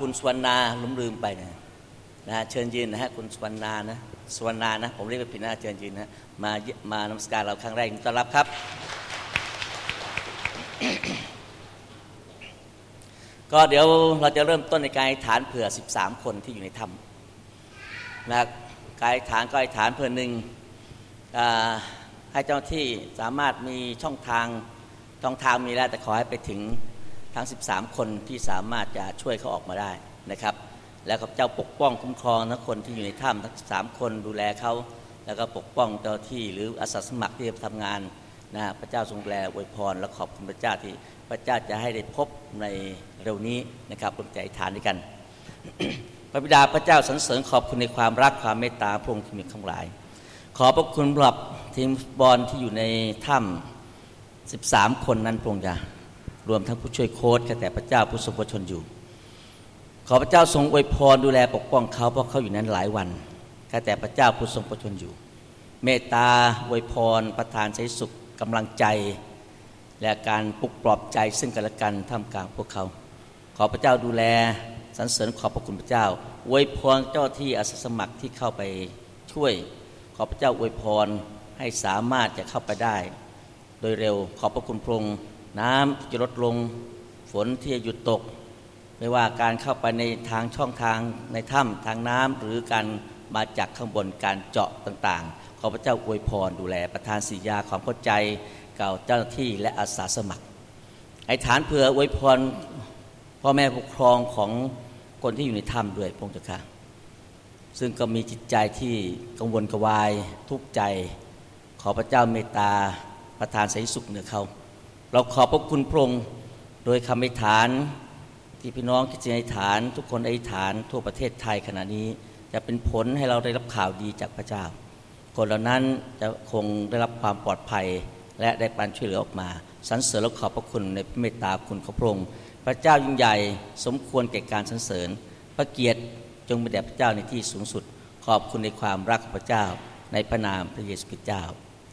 คุณสวรรณาลืมลืมไปนะนะฮะเชิญยืนนะฮะคุณสวรรณานะสวรรณานะผมเรียกไปผิดนะเชิญยืนนะมามานมัสการเราครั้งแรกต้อนรับครับ ก็เดี๋ยวเราจะเริ่มต้นในการฐานเผื่อ 13 คนที่อยู่ในถ้ำนะการฐานก็อฐานเผื่อหนึ่งให้เจ้าที่สามารถมีช่องทางช่องทางมีแล้วแต่ขอให้ไปถึง ทั้ง 13 คนที่สามารถจะช่วยเขาออกมาได้นะครับ แล้วข้าพเจ้าปกป้องคุ้มครองทั้งคนที่อยู่ในถ้ำทั้ง 13 คนดูแลเขาแล้วก็ปกป้องเจ้าที่หรืออาสาสมัครที่จะทำงานนะพระเจ้าทรงดูแลอวยพรและขอบคุณพระเจ้าที่พระเจ้าจะให้ได้พบในเร็วนี้นะครับรวมใจอธิษฐานด้วยกัน พระบิดาพระเจ้าสรรเสริญขอบคุณในความรักความเมตตาพระองค์ที่มีทั้งหลาย ขอพระคุณสำหรับทีมบอลที่อยู่ในถ้ำ13 คนนั้นพระองค์จะ รวมทั้งผู้ช่วยโค้ชแต่พระเจ้าผู้ทรงพระชนอยู่ ขอพระเจ้าทรงอวยพรดูแลปกป้องเขาเพราะเขาอยู่นั้นหลายวันข้าแต่พระเจ้าผู้ทรงพระชนอยู่ เมตตาอวยพรประทานใช้สุขกำลังใจ และการปลุกปลอบใจซึ่งกันและกันท่ามกลางพวกเขา ขอพระเจ้าดูแลสรรเสริญขอบพระคุณพระเจ้าอวยพรเจ้าที่อาสาสมัครที่เข้าไปช่วย ขอพระเจ้าอวยพรให้สามารถจะเข้าไปได้ โดยเร็วขอบพระคุณพระองค์ น้ำจะลดลงฝนที่จะหยุดตก ไม่ว่าการเข้าไปในทางช่องทางในถ้ำทางน้ำหรือการมาจากข้างบนการเจาะต่างๆ ขอพระเจ้าอวยพรดูแลประธานสียาความเข้าใจเก่าเจ้าหน้าที่และอาสาสมัคร ไอ้ฐานเผื่ออวยพรพ่อแม่ปกครองของคนที่อยู่ในถ้ำด้วยพงศ์เจ้าค่ะซึ่งก็มีจิตใจที่กังวลกวายทุกข์ใจ ขอพระเจ้าเมตตาประทานใสยสุขเหนือเขา เราขอบพระคุณพระองค์โดยคำอธิษฐาน ที่พี่น้องคิดจะอธิษฐาน ทุกคนอธิษฐานทั่วประเทศไทยขณะนี้ จะเป็นผลให้เราได้รับข่าวดีจากพระเจ้า คนเหล่านั้นจะคงได้รับความปลอดภัยและได้การช่วยเหลือออกมาสรรเสริญและขอบพระคุณในพระเมตตาคุณของพระองค์พระเจ้ายิ่งใหญ่สมควรแก่การสรรเสริญ พระเกียรติจงเป็นแด่พระเจ้าในที่สูงสุด ขอบคุณในความรักของพระเจ้า ในพระนามพระเยซูคริสต์เจ้า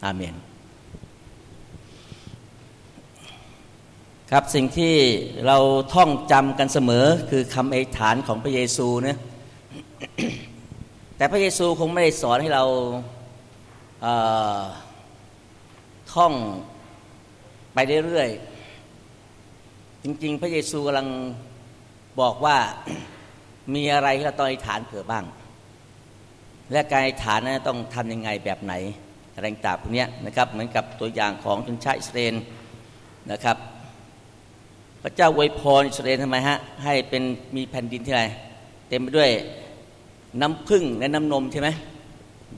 อาเมน ครับสิ่งที่เราท่องจำกันเสมอคือคำอธิษฐานของพระเยซูนะแต่พระเยซูคงไม่ได้สอนให้เราเท่องไปเรื่อยๆจริง ๆ พระเยซูกำลังบอกว่ามีอะไรที่เราต้องอธิษฐานเผื่อบ้าง และการอธิษฐานนั้นต้องทำยังไงแบบไหนอะไรต่างพวกนี้นะครับ เหมือนกับตัวอย่างของชนชาติอิสราเอลนะครับ พระเจ้าอวยพรอิสราเอลทำไมฮะให้เป็นมีแผ่นดินที่ไรเต็มไปด้วยน้ำพึ่งและน้ำนมใช่ไหม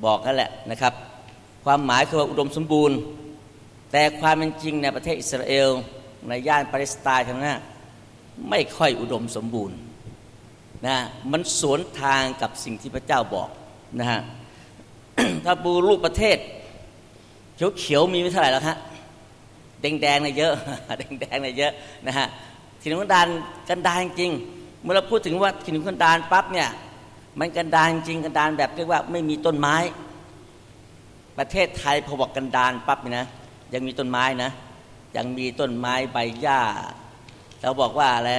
บอกกันแหละนะครับ ความหมายคือว่าอุดมสมบูรณ์ แต่ความเป็นจริงในประเทศอิสราเอลในย่านปาเลสไตน์ทั้งนั้นไม่ค่อยอุดมสมบูรณ์นะมันสวนทางกับสิ่งที่พระเจ้าบอกนะฮะถ้าบูรูปประเทศเขียวเขียวมีไม่เท่าไหร่แล้วฮะ แดงแดงเนี่ยเยอะแดงแดงเนี่ยเยอะนะฮะถิ่นกันดานกันดานจริง เมื่อเราพูดถึงว่าถิ่นกันดานปั๊บเนี่ยมันกันดานจริงกันดานแบบเรียกว่าไม่มีต้นไม้ ประเทศไทยพอบอกกันดานปั๊บนะยังมีต้นไม้นะยังมีต้นไม้ใบหญ้าเราบอกว่าอะไร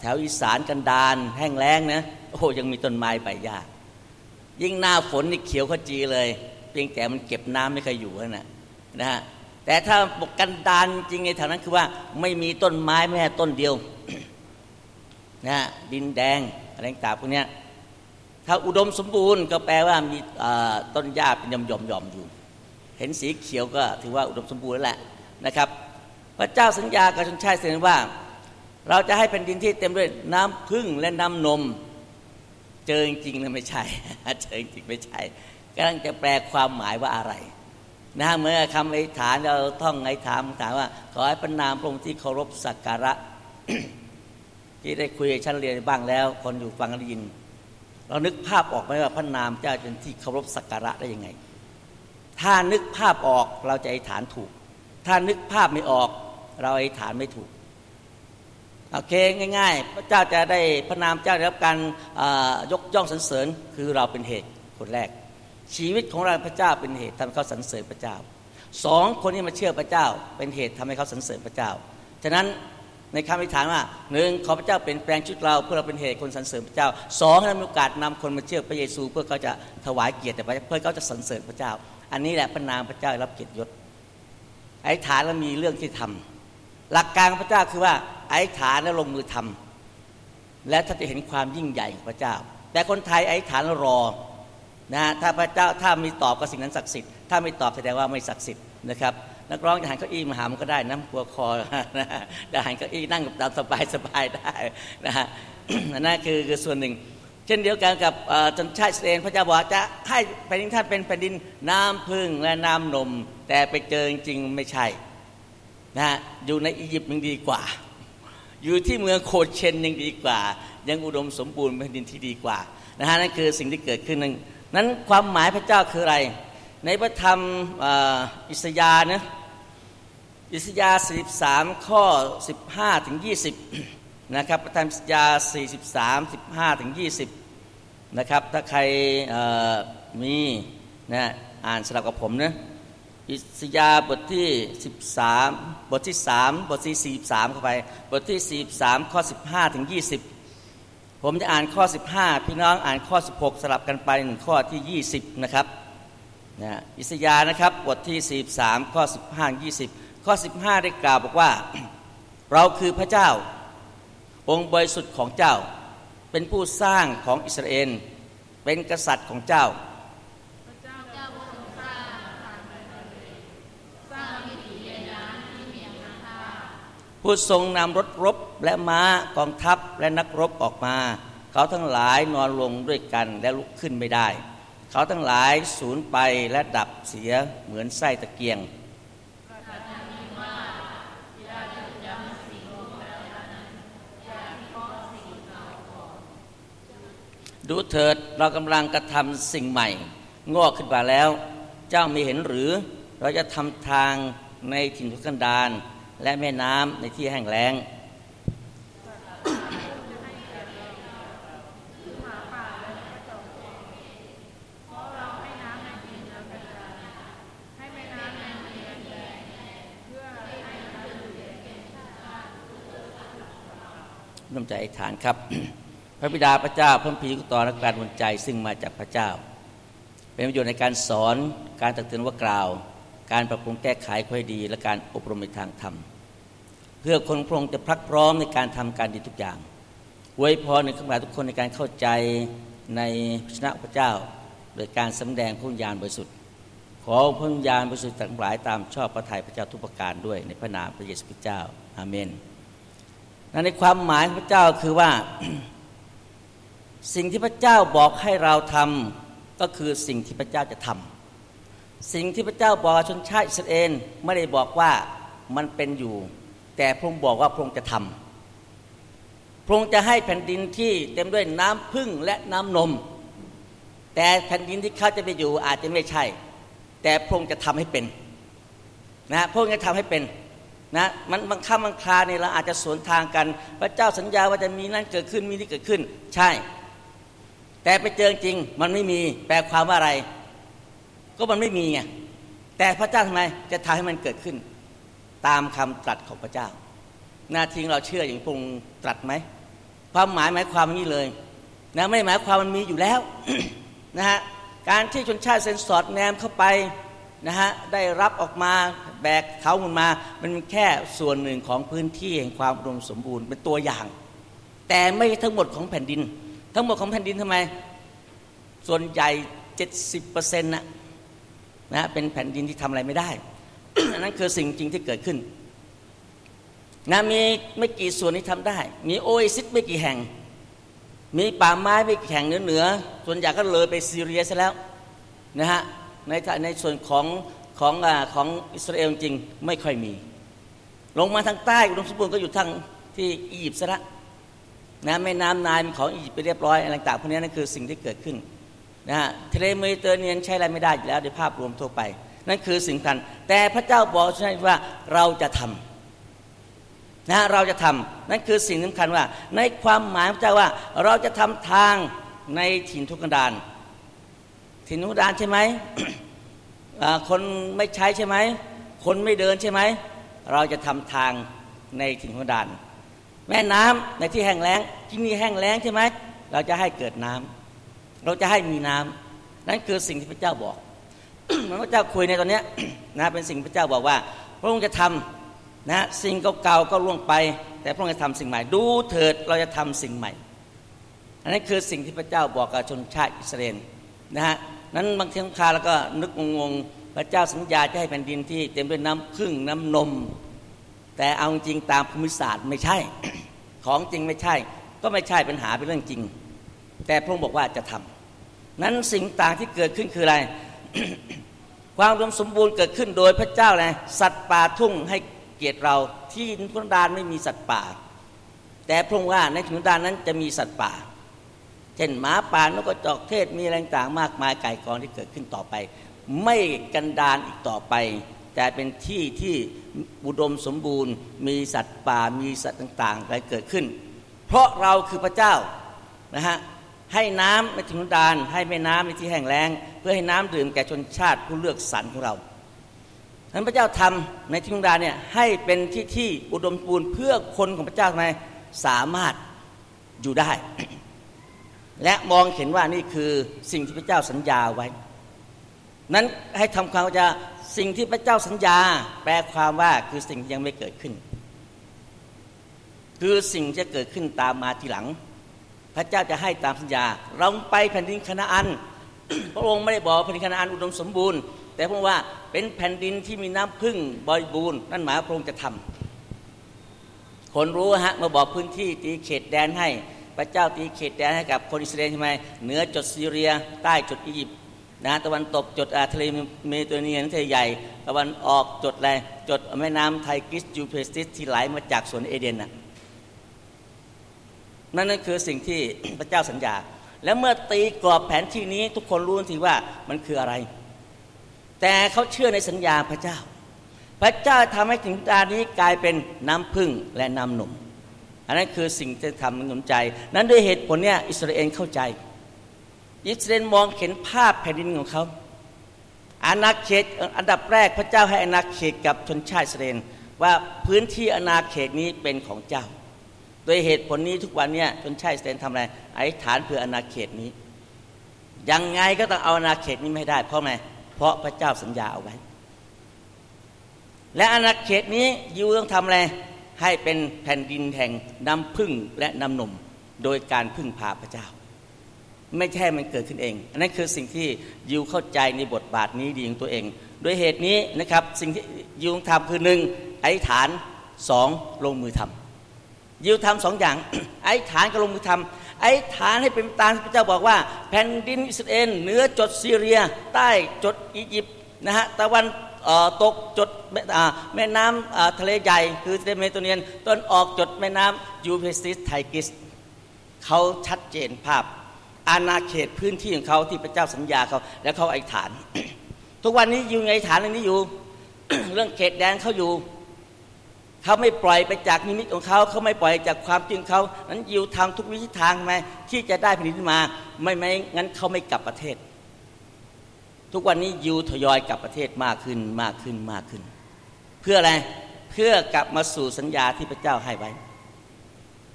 แถวอีสานกันดานแห้งแล้งนะโอ้ยังมีต้นไม้ใบหญ้ายิ่งหน้าฝนนี่เขียวขจีเลย เพียงแต่มันเก็บน้ำไม่เคยอยู่นะนะฮะ แต่ถ้าบอกกันดานจริงในแถวนั้นคือว่าไม่มีต้นไม้แม้ต้นเดียวนะดินแดงอะไรต่างพวกนี้ถ้าอุดมสมบูรณ์ก็แปลว่ามีต้นหญ้าเป็นยอมยอมยอมอยู่ เห็นสีเขียวก็ถือว่าอุดมสมบูรณ์แล้วแหละนะครับ พระเจ้าสัญญากับชนชาติเสนว่า เราจะให้แผ่นดินที่เต็มด้วยน้ำพึ่งและน้ำนม เจอจริงๆนะไม่ใช่เจอจริงไม่ใช่กำลังจะแปลความหมายว่าอะไร นะเมื่อคำอธิษฐานเราท่องอธิษฐานถามว่า ขอให้พระนามพระองค์ที่เคารพสักการะ ที่ได้คุยกับชั้นเรียนบ้างแล้ว คนอยู่ฟังได้ยิน เรานึกภาพออกไหมว่าพระนามเจ้าเป็นที่เคารพสักการะได้ยังไง ถ้านึกภาพออกเราจะอธิษฐานถูก ถ้านึกภาพไม่ออก เราอธิษฐานไม่ถูกโอเคง่าย ๆ พระเจ้าจะได้พระนามเจ้าได้รับการยกย่องสรรเสริญคือเราเป็นเหตุคนแรก ชีวิตของเราพระเจ้าเป็นเหตุทำให้เขาสรรเสริญพระเจ้าสองคนที่มาเชื่อพระเจ้า เป็นเหตุทำให้เขาสรรเสริญพระเจ้า ฉะนั้นในคำอธิษฐานว่าหนึ่งขอพระเจ้าเปลี่ยนแปลงชีวิตเราเพื่อเราเป็นเหตุคนสรรเสริญพระเจ้าสองให้เรามีโอกาสนำคนมาเชื่อพระเยซู เพื่อเขาจะถวายเกียรติแต่เพื่อเขาจะสรรเสริญพระเจ้า อันนี้แหละพระนามพระเจ้ารับเกียรติยศอธิษฐานแล้วมีเรื่องที่ทำหลักการพระเจ้าคือว่าอธิษฐานแล้วลงมือทำและถ้าจะเห็นความยิ่งใหญ่ของพระเจ้า แต่คนไทยอธิษฐานรอ นะถ้าพระเจ้าถ้ามีตอบก็สิ่งนั้นศักดิ์สิทธิ์ถ้าไม่ตอบแสดงว่าไม่ศักดิ์สิทธิ์นะครับนักร้องจะหันเก้าอี้มาหามันก็ได้น้ำกลัวคอนะจะหันเก้าอี้นั่งกับตามสบายสบายได้นะฮะนั่นคือคือส่วนหนึ่ง เช่นเดียวกันกับชนชาติเสเนพระเจ้าบอกจะให้แผ่นดินท่านเป็นแผ่นดินน้ำพึ่งและน้ำนม แต่ไปเจอจริงๆไม่ใช่นะฮะอยู่ในอียิปต์ยังดีกว่า อยู่ที่เมืองโคเชนยังดีกว่า ยังอุดมสมบูรณ์แผ่นดินที่ดีกว่านะฮะนั่นคือสิ่งที่เกิดขึ้นนั้น นั้นความหมายพระเจ้าคืออะไร ในพระธรรมอิสยาห์นะอิสยาห์43 ข้อ 15 ถึง 20 นะครับพระธรรมอิสยาห์43 15 ถึง 20 นะครับ ถ้าใครมีนะอ่านสลับกับผมนะอิสยาห์บทที่ 13 บทที่ 3 บทที่ 43 เข้าไป บทที่ 43 ข้อ 15 ถึง 20 ผมจะอ่านข้อ 15 พี่น้องอ่านข้อ 16 สลับกันไปหนึ่งข้อที่ 20 นะครับนะอิสยาห์นะครับบทที่ 43 ข้อ 15 20 ข้อ 15 ได้กล่าวบอกว่า เราคือพระเจ้า องค์บริสุทธิ์ของเจ้า เป็นผู้สร้างของอิสราเอลเป็นกษัตริย์ของเจ้า ผู้ทรงนำรถรบและม้ากองทัพและนักรบออกมา เขาทั้งหลายนอนลงด้วยกันและลุกขึ้นไม่ได้ เขาทั้งหลายสูญไปและดับเสียเหมือนไส้ตะเกียงดูเถิดเรากำลังกระทำสิ่งใหม่ งอกขึ้นมาแล้ว เจ้าไม่เห็นหรือ เราจะทำทางในถิ่นทุกันดาร และแม่น้ำในที่แห้งแล้ง น้ำใจฐานครับ พระบิดาพระเจ้าพระพีกุตรและการวนใจซึ่งมาจากพระเจ้า เป็นประโยชน์ในการสอนการตักเตือนว่ากล่าว การปรับปรุงแก้ไขค่อยดี และการอบรมในทางธรรม เพื่อคนพระองค์จะพรักพร้อมในการทำการดีทุกอย่างไว้พรในข้าพเจ้าทุกคนในการเข้าใจในชนะพระเจ้า โดยการสำแดงพระญาณบริสุทธิ์ ขอพระญาณบริสุทธิ์ทั้งหลายตามชอบพระทัยพระเจ้าทุกประการด้วยในพระนามพระเยซูคริสต์เจ้าอาเมนในความหมายของพระเจ้าคือว่า สิ่งที่พระเจ้าบอกให้เราทำก็คือสิ่งที่พระเจ้าจะทำสิ่งที่พระเจ้าบอกชนชาติอิสราเอลไม่ได้บอกว่ามันเป็นอยู่ แต่พระองค์บอกว่าพระองค์จะทำพระองค์จะให้แผ่นดินที่เต็มด้วยน้ำพึ่งและน้ำนม แต่แผ่นดินที่เขาจะไปอยู่อาจจะไม่ใช่ แต่พระองค์จะทำให้เป็นนะพระองค์จะทำให้เป็นนะมันบางคำบางคราเนี่ยเราอาจจะสวนทางกัน พระเจ้าสัญญาว่าจะมีนั่นเกิดขึ้นมีนี่เกิดขึ้น ใช่ แต่ไปเจอจริงมันไม่มีแปลความว่าอะไร ก็มันไม่มีไงแต่พระเจ้าทำไมจะทำให้มันเกิดขึ้น ตามคำตรัสของพระเจ้า หน้าที่เราเชื่ออย่างพงตรัสไหมความหมายหมายความนี้เลยนะไม่หมายความมันมีอยู่แล้วนะฮะการที่ชนชาติเซนสอดแนมเข้าไปนะฮะได้รับออกมาแบกเขามันมา มันแค่ส่วนหนึ่งของพื้นที่แห่งความอุดมสมบูรณ์เป็นตัวอย่าง แต่ไม่ทั้งหมดของแผ่นดิน ทั้งหมดของแผ่นดินทำไม ส่วนใหญ่เจ็ดสิบเปอร์เซ็นต์นะนะเป็นแผ่นดินที่ทำอะไรไม่ได้นั่นคือสิ่งจริงที่เกิดขึ้น นะมีไม่กี่ส่วนที่ทำได้ มีโอเอซิสไม่กี่แห่ง มีป่าไม้ไม่กี่แห่งเหนือเหนือส่วนใหญ่ก็เลยไปซีเรียซะแล้วนะฮะในในส่วนของของอของอิสราเอลจริงไม่ค่อยมี ลงมาทางใต้อุดมสมบูรณ์ก็อยู่ทางที่อียิปต์ซะละนะแม่น้ำไนล์เป็นของอียิปต์ไปเรียบร้อยอะไรต่างพวกนี้นั่นคือสิ่งที่เกิดขึ้นนะฮะทะเลเมดิเตอร์เรเนียนใช้อะไรไม่ได้อยู่แล้วโดยภาพรวมทั่วไป นั่นคือสิ่งสำคัญแต่พระเจ้าบอกใช่ว่าเราจะทำ นะเราจะทำนั่นคือสิ่งสำคัญว่า ในความหมายพระเจ้าว่า เราจะทำทางในถิ่นทุกกันดารถิ่นทุกกันดารใช่ไหมคนไม่ใช้ใช่ไหมคนไม่เดินใช่ไหมเราจะทำทางในถิ่นทุกกันดารแม่น้ำในที่แห้งแล้งที่นี่แห้งแล้งใช่ไหมเราจะให้เกิดน้ำเราจะให้มีน้ำนั่นคือสิ่งที่พระเจ้าบอกมันพระเจ้าคุยในตอนนี้นะเป็นสิ่งพระเจ้าบอกว่า พระองค์จะทำ นะสิ่งเก่าๆก็ล่วงไป แต่พระองค์จะทำสิ่งใหม่ ดูเถิดเราจะทำสิ่งใหม่ อันนั้นคือสิ่งที่พระเจ้าบอกกับชนชาติอิสราเอลนะฮะนั้นบางทีคาแล้วก็นึกงงพระเจ้าสัญญาจะให้แผ่นดินที่เต็มด้วยน้ำพึ่งน้ำนม แต่เอาจริงตามภูมิศาสตร์ไม่ใช่ ของจริงไม่ใช่ ก็ไม่ใช่ปัญหาเป็นเรื่องจริง แต่พระองค์บอกว่าจะทำนั้นสิ่งต่างที่เกิดขึ้นคืออะไร ความรวมสมบูรณ์เกิดขึ้นโดยพระเจ้าเลยสัตว์ป่าทุ่งให้ เกียรติเราที่ทุนดานไม่มีสัตว์ป่า แต่พระองค์ว่าในทุนดานนั้นจะมีสัตว์ป่า เช่นหมาป่านกกระจอกเทศมีแรงต่างมากมายไก่กองที่เกิดขึ้นต่อไป ไม่กันดานอีกต่อไป แต่เป็นที่ที่อุดมสมบูรณ์ มีสัตว์ป่ามีสัตว์ต่างๆอะไรเกิดขึ้น เพราะเราคือพระเจ้านะฮะให้น้ำในทุนดาน ให้แม่น้ำในที่แห้งแล้ง เพื่อให้น้ำดื่มแก่ชนชาติผู้เลือกสรรของเรา ท่านพระเจ้าทำในทุนดาเนี่ยให้เป็นที่ที่อุดมสมบูรณ์เพื่อคนของพระเจ้าทำไมสามารถอยู่ได้ และมองเห็นว่านี่คือสิ่งที่พระเจ้าสัญญาไว้ นั้นให้ทำความเข้าใจสิ่งที่พระเจ้าสัญญา แปลความว่าคือสิ่งที่ยังไม่เกิดขึ้น คือสิ่งจะเกิดขึ้นตามมาทีหลัง พระเจ้าจะให้ตามสัญญา เราไปแผ่นดินคานาอัน พระองค์ไม่ได้บอกแผ่นดินคานาอันอุดมสมบูรณ์ แต่พระองค์ว่าเป็นแผ่นดินที่มีน้ำผึ้งบริบูรณ์นั่นหมายพระองค์จะทำคนรู้ฮะมาบอกพื้นที่ตีเขตแดนให้ พระเจ้าตีเขตแดนให้กับคนอิสราเอลใช่ไหมเหนือจดซีเรีย ใต้จดอียิปต์นะตะวันตกจดทะเลเมดิเตอร์เรเนียนทะเลใหญ่ตะวันออกจดอะไรจดแม่น้ำไทกิสจูเพสติสที่ไหลมาจากสวนเอเดนน่ะนั่นนั่นคือสิ่งที่พระเจ้าสัญญา แล้วเมื่อตีกรอบแผนที่นี้ทุกคนรู้ทีว่ามันคืออะไร แต่เขาเชื่อในสัญญาพระเจ้า พระเจ้าทำให้ถึงตานี้กลายเป็นน้ำพึ่งและน้ำนม อันนั้นคือสิ่งที่ทำหนุนใจ นั้นด้วยเหตุผลเนี่ยอิสราเอลเข้าใจ อิสราเอลมองเห็นภาพแผ่นดินของเขาอาณาเขตอันดับแรกพระเจ้าให้อาณาเขตกับชนชาติอิสราเอลว่าพื้นที่อาณาเขตนี้เป็นของเจ้า โดยเหตุผลนี้ทุกวันเนี่ยชนชาติอิสราเอลทำอะไรอธิษฐานเพื่ออาณาเขตนี้ ยังไงก็ต้องเอาอาณาเขตนี้ไม่ได้ เพราะไง เพราะพระเจ้าสัญญาเอาไว้ และอาณาเขตนี้ยูต้องทำอะไรให้เป็นแผ่นดินแห่งน้ำพึ่งและน้ำนมโดยการพึ่งพาพระเจ้า ไม่ใช่มันเกิดขึ้นเอง อันนั้นคือสิ่งที่ยิวเข้าใจในบทบาทหน้าที่ของตัวเอง โดยเหตุนี้นะครับสิ่งที่ยิวต้องทำคือหนึ่งอธิษฐานสองลงมือทำยิวทำสองอย่างอธิษฐานกับลงมือทำ อธิษฐานให้เป็นตามที่พระเจ้าบอกว่า แผ่นดินอิสราเอลเหนือจดซีเรีย ใต้จดอียิปต์นะฮะตะวันตกจดแม่น้ำทะเลใหญ่ คือทะเลเมดิเตอร์เรเนียนตะวันออกจดแม่น้ำยูเฟรติสไทกริสเขาชัดเจนภาพ อาณาเขตพื้นที่ของเขาที่พระเจ้าสัญญาเขา แล้วเขาไอ้ฐาน ทุกวันนี้อยู่ในฐานเรื่องนี้อยู่ เรื่องเขตแดนเขาอยู่ เขาไม่ปล่อยไปจากนิมิตของเขาเขาไม่ปล่อยจากความจริงเขานั้นยู่ทางทุกวิธีทางไหมที่จะได้ผลิตมา ไม่ไม่งั้นเขาไม่กลับประเทศ ทุกวันนี้ยูทยอยกลับประเทศมากขึ้นมากขึ้นมากขึ้น เพื่ออะไรเพื่อกลับมาสู่สัญญาที่พระเจ้าให้ไว้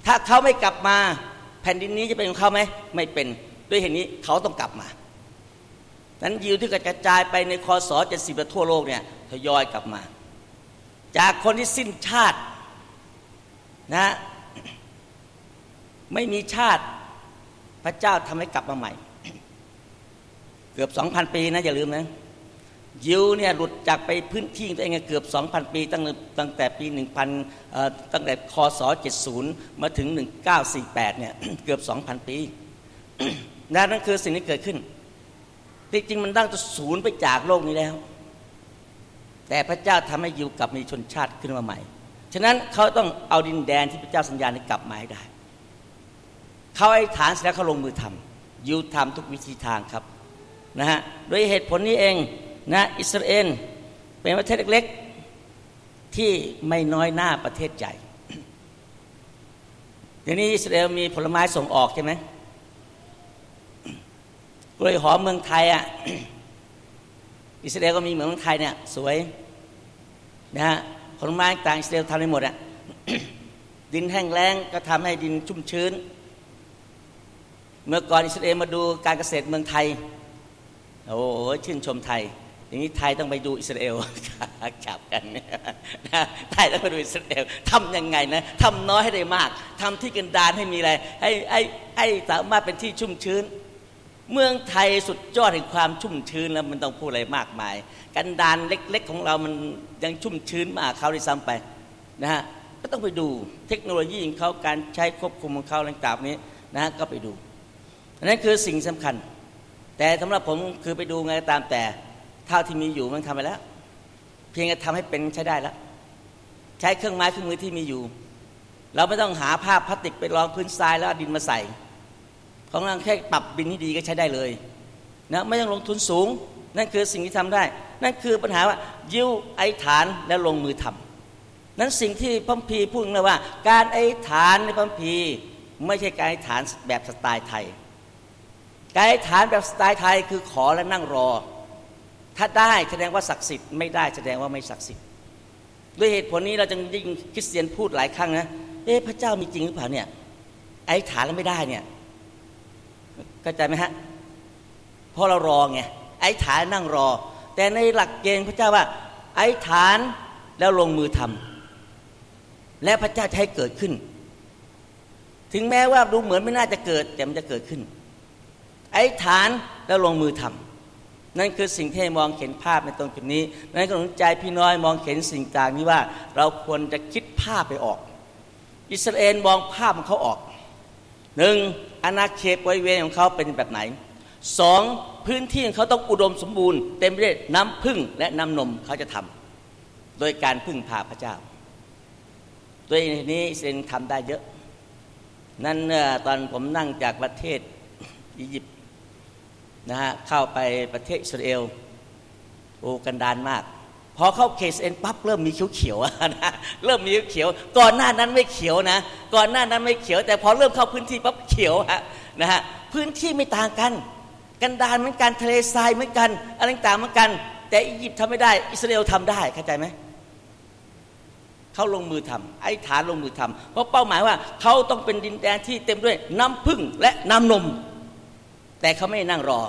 ถ้าเขาไม่กลับมาแผ่นดินนี้จะเป็นของเขาไหมไม่เป็นด้วยเหตุนี้เขาต้องกลับมานั้นยิวที่กระจายไปในคอสอเจ็ดสิบทั่วโลกเนี่ยทยอยกลับมา จากคนที่สิ้นชาตินะไม่มีชาติพระเจ้าทำให้กลับมาใหม่ เกือบสองพันปีนะอย่าลืมนะยิวเนี่ยหลุดจากไปพื้นที่ตัวเองเกือบสองพันปี ตั้งตั้งแต่ปีหนึ่งพันตั้งแต่คศเจ็ดศูนย์มาถึงหนึ่งเก้าสี่แปดเนี่ยเกือบสองพันปีนั่นคือสิ่งที่เกิดขึ้นที่จริงมันตั้งจะศูนย์ไปจากโลกนี้แล้ว แต่พระเจ้าทำให้ยิวกลับมีชนชาติขึ้นมาใหม่ ฉะนั้นเขาต้องเอาดินแดนที่พระเจ้าสัญญาให้กลับมาให้ได้ เขาไอ้ฐานเสร็จแล้วเขาลงมือทำยิวทำทุกวิธีทางครับนะฮะโดยเหตุผลนี้เองนะอิสราเอลเป็นประเทศเล็กๆ ที่ไม่น้อยหน้าประเทศใหญ่เดี๋ยวนี้อิสราเอลมีผลไม้ส่งออกใช่ไหมกล้วยหอมเมืองไทยอะ อิสราเอลก็มีเหมือนเมืองไทยเนี่ยสวยนะฮะผลไม้ต่างอิสราเอลทำได้หมดอะดินแห้งแล้งก็ทำให้ดินชุ่มชื้น เมื่อก่อนอิสราเอลมาดูการเกษตรเมืองไทยโอ้โหชื่นชมไทย อย่างนี้ไทยต้องไปดูอิสราเอลจับกันนะไทยต้องไปดูอิสราเอลทำยังไงนะทำน้อยให้ได้มากทำที่กันดานให้มีอะไรให้ให้ให้สามารถเป็นที่ชุ่มชื้น เมืองไทยสุดยอดแห่งความชุ่มชื้นแล้วมันต้องพูดอะไรมากมาย กันดานเล็ก ๆ ของเรามันยังชุ่มชื้นมากเขาได้ซ้ำไปนะฮะก็ต้องไปดูเทคโนโลยีของเขาการใช้ควบคุมของเขาต่างๆนี้นะฮะก็ไปดูนั่นคือสิ่งสำคัญ แต่สำหรับผมคือไปดูไงตามแต่เท่าที่มีอยู่มันทำไปแล้ว เพียงแต่ทำให้เป็นใช้ได้แล้วใช้เครื่องไม้เครื่องมือที่มีอยู่ เราไม่ต้องหาผ้าพลาสติกไปรองพื้นทรายแล้วดินมาใส่ ของเราแค่ปรับดินที่ดีก็ใช้ได้เลยนะไม่ต้องลงทุนสูง นั่นคือสิ่งที่ทำได้ นั่นคือปัญหาว่ายิ้วไอ้ฐานแล้วลงมือทำนั้นสิ่งที่พัมพีพูดเลยว่า การไอ้ฐานในพัมพีไม่ใช่การไอ้ฐานแบบสไตล์ไทย การไอ้ฐานแบบสไตล์ไทยคือขอและนั่งรอ ถ้าได้แสดงว่าศักดิ์สิทธิ์ไม่ได้แสดงว่าไม่ศักดิ์สิทธิ์ ด้วยเหตุผลนี้เราจึงยิ่งคริสเตียนพูดหลายครั้งนะเอ๊ะพระเจ้ามีจริงหรือเปล่าเนี่ยไอ้ฐานแล้วไม่ได้เนี่ย เข้าใจไหมฮะเพราะเรารอไงไอ้ฐานนั่งรอ แต่ในหลักเกณฑ์พระเจ้าว่า ไอ้ฐานแล้วลงมือทำและพระเจ้าจะให้เกิดขึ้น ถึงแม้ว่าดูเหมือนไม่น่าจะเกิด แต่มันจะเกิดขึ้น ไอ้ฐานแล้วลงมือทำนั่นคือสิ่งที่มองเห็นภาพในตรงจุดนี้ นั่นก็หนุนใจพี่น้อยมองเห็นสิ่งต่างนี้ว่า เราควรจะคิดภาพไปออก อิสราเอลมองภาพของเขาออก หนึ่งอาณาเขตบริเวณของเขาเป็นแบบไหนสองพื้นที่ของเขาต้องอุดมสมบูรณ์เต็มไปด้วยน้ำพึ่งและน้ำนมเขาจะทำโดยการพึ่งพาพระเจ้าโดยนี้อิสราเอลทำได้เยอะ นั่นตอนผมนั่งจากประเทศอียิปต์นะฮะเข้าไปประเทศอิสราเอลโอ้กันดานมาก พอเข้าเคสเอ็นปั๊บเริ่มมีเขียวเขียวนะเริ่มมีเขียว ก่อนหน้านั้นไม่เขียวนะ ก่อนหน้านั้นไม่เขียว แต่พอเริ่มเข้าพื้นที่ปั๊บเขียวฮะนะฮะพื้นที่ไม่ต่างกัน กันดานเหมือนกันทะเลทรายเหมือนกันอะไรต่างเหมือนกัน แต่อียิปต์ทำไม่ได้ อิสราเอลทำได้เข้าใจไหมเขาลงมือทำไอ้ฐานลงมือทำเพราะเป้าหมายว่าเขาต้องเป็นดินแดนที่เต็มด้วยน้ำพึ่งและน้ำนม แต่เขาไม่นั่งรอ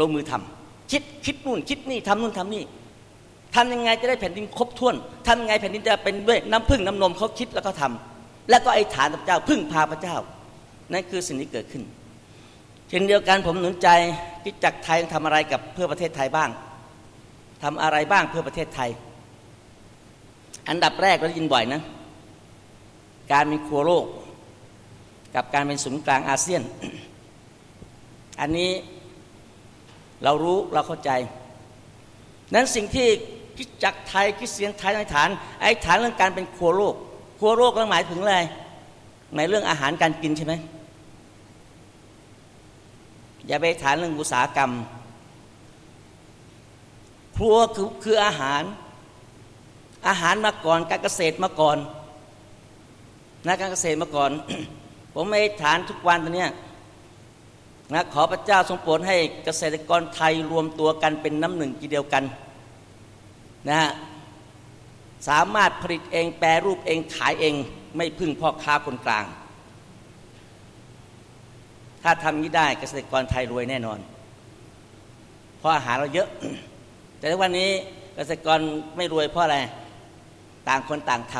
ลงมือทำคิดคิดนู่นคิดนี่ทำนู่นทำนี่ ทำยังไงจะได้แผ่นดินครบถ้วนทำยังไงแผ่นดินจะเป็นด้วยน้ำพึ่งน้ำนมเขาคิดแล้วก็ทำแล้วก็ไอ้ฐานพระเจ้าพึ่งพาพระเจ้านั่นคือสิ่งที่เกิดขึ้น เช่นเดียวกันผมหนุนใจคิดจักไทยทำอะไรกับเพื่อประเทศไทยบ้างทำอะไรบ้างเพื่อประเทศไทย อันดับแรกเราได้ยินบ่อยนะ การเป็นครัวโลก กับการเป็นศูนย์กลางอาเซียน อันนี้เรารู้เราเข้าใจ นั้นสิ่งที่ คิดจักไทยคิดเสียงไทยในฐาน ไอ้ฐานเรื่องการเป็นครัวโลกครัวโลกก็หมายถึงอะไรหมายเรื่องอาหารการกินใช่ไหมอย่าไปฐานเรื่องอุตสาหกรรม ครัวคือคืออาหาร อาหารมาก่อน การเกษตรมาก่อนนะการเกษตรมาก่อน ผมไม่ฐานทุกวันตอนนี้นะขอพระเจ้าทรงโปรดให้เกษตรกรไทยรวมตัวกันเป็นน้ำหนึ่งกีเดียวกัน นะฮะสามารถผลิตเองแปรรูปเองขายเองไม่พึ่งพ่อค้าคนกลาง ถ้าทำนี้ได้เกษตรกรไทยรวยแน่นอน เพราะอาหารเราเยอะ แต่ในวันนี้เกษตรกรไม่รวยเพราะอะไร ต่างคนต่างท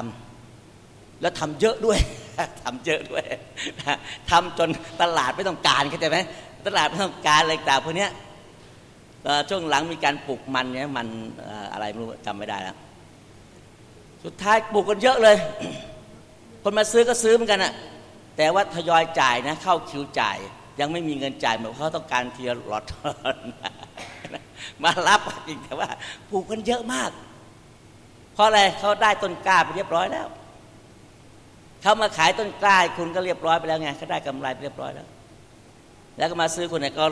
ำแล้วทำเยอะด้วยทำเยอะด้วยทำจนตลาดไม่ต้องการเข้าใจไหมตลาดไม่ต้องการอะไรต่างพวกนี้ ช่วงหลังมีการปลูกมันเนี่ยมันอะไรไม่รู้จำไม่ได้แล้วสุดท้ายปลูกกันเยอะเลย คนมาซื้อก็ซื้อเหมือนกันอะแต่ว่าทยอยจ่ายนะเข้าคิวจ่าย ยังไม่มีเงินจ่ายเหมือนเขาต้องการทีละล็อตมารับจริงแต่ว่าปลูกกันเยอะมาก เพราะอะไรเขาได้ต้นกล้าไปเรียบร้อยแล้วเขามาขายต้นกล้าคุณก็เรียบร้อยไปแล้วไงเขาได้กำไรไปเรียบร้อยแล้ว แล้วก็มาซื้อคุณเนี่ยก็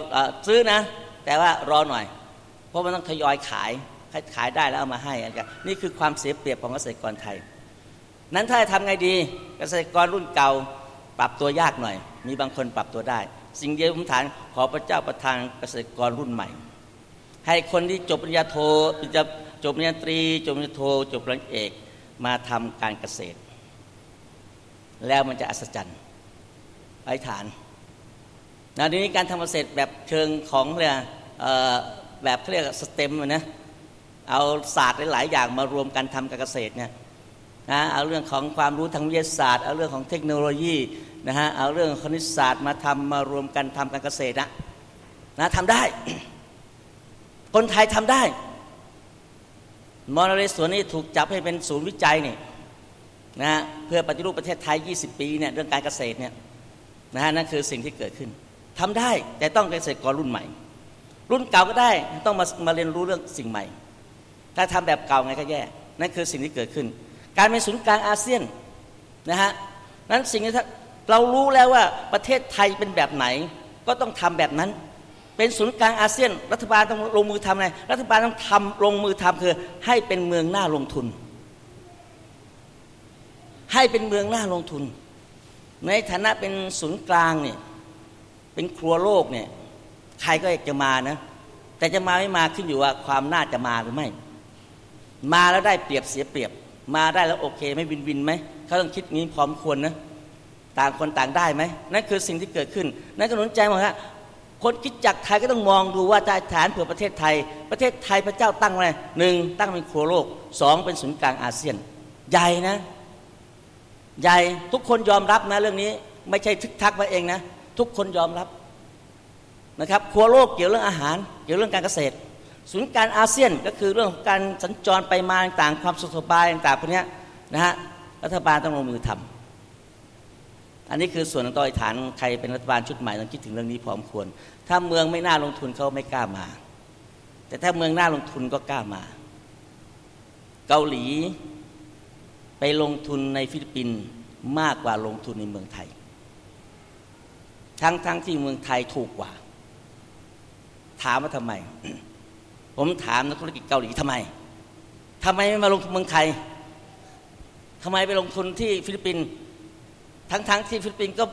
ซื้อนะ แต่ว่ารอหน่อย เพราะมันต้องทยอยขายขายได้แล้วเอามาให้กันนี่คือความเสียเปรียบของเกษตรกรไทย นั้นถ้าทำไงดีเกษตรกรรุ่นเก่าปรับตัวยากหน่อย มีบางคนปรับตัวได้ สิ่งเดียวผมถามขอพระเจ้าประทานเกษตรกรรุ่นใหม่ ให้คนที่จบปริญญาโทจะจบปริญญาตรี จบปริญญาโท จบปริญญาเอกมาทำการเกษตร แล้วมันจะอัศจรรย์อธิษฐาน นะทีนี้การทำเกษตรแบบเชิงของเรียแบบเขาเรียกสเต็มนะเอาศาสตร์หลาย ๆ อย่างมารวมกันทำการเกษตรเนี่ยนะเอาเรื่องของความรู้ทางวิทยาศาสตร์ เอาเรื่องของเทคโนโลยีนะฮะเอาเรื่องคณิตศาสตร์มาทำมารวมกันทำการเกษตรนะนะทำได้ คนไทยทำได้มอเรสวนนี่ถูกจับให้เป็นศูนย์วิจัยนี่นะเพื่อปฏิรูปประเทศไทย 20 ปีเนี่ยเรื่องการเกษตรเนี่ยนะฮะนั่นคือสิ่งที่เกิดขึ้น ทำได้แต่ต้องเกษตรกรรุ่นใหม่ รุ่นเก่าก็ได้ต้องมามาเรียนรู้เรื่องสิ่งใหม่ ถ้าทำแบบเก่าไงก็แย่นั่นคือสิ่งที่เกิดขึ้น การเป็นศูนย์กลางอาเซียนนะฮะนั้นสิ่งที่เรารู้แล้วว่าประเทศไทยเป็นแบบไหน ก็ต้องทำแบบนั้น เป็นศูนย์กลางอาเซียน รัฐบาลต้องลงมือทำอะไรรัฐบาลต้องทำลงมือทำคือให้เป็นเมืองหน้าลงทุน ให้เป็นเมืองหน้าลงทุน ในฐานะเป็นศูนย์กลางเนี่ย เป็นครัวโลกเนี่ย ใครก็อยากจะมานะ แต่จะมาไม่มาขึ้นอยู่ว่าความน่าจะมาหรือไม่ มาแล้วได้เปรียบเสียเปรียบ มาได้แล้วโอเคไม่วินวินไหมเขาต้องคิดงี้พร้อมควรนะ ต่างคนต่างได้ไหมนั่นคือสิ่งที่เกิดขึ้นนั่นก็หนุนใจว่าคนคิดจักไทยก็ต้องมองดูว่าจะฐานเผื่อประเทศไทย ประเทศไทยพระเจ้าตั้งไว้หนึ่งตั้งเป็นครัวโลกสองเป็นศูนย์กลางอาเซียน ใหญ่นะ ใหญ่ทุกคนยอมรับนะเรื่องนี้ ไม่ใช่ทึกทักมาเองนะ ทุกคนยอมรับนะครับครัวโลกเกี่ยวเรื่องอาหาร เกี่ยวเรื่องการเกษตร ศูนย์การอาเซียนก็คือเรื่องของการสัญจรไปมาต่างความสุขสบายต่างพวกนี้นะฮะรัฐบาลต้องลงมือทำอันนี้คือส่วนของต่อฐานใครเป็นรัฐบาลชุดใหม่ต้องคิดถึงเรื่องนี้พร้อมควร ถ้าเมืองไม่น่าลงทุนเขาไม่กล้ามา แต่ถ้าเมืองน่าลงทุนก็กล้ามา เกาหลีไปลงทุนในฟิลิปปินส์มากกว่าลงทุนในเมืองไทย ทั้งทั้งที่เมืองไทยถูกกว่า ถามว่าทำไม ผมถามนักธุรกิจเกาหลีทำไมทำไมไม่มาลงทุนเมืองไทยทำไมไปลงทุนที่ฟิลิปปินส์ทั้งๆที่ฟิลิปปินส์ก็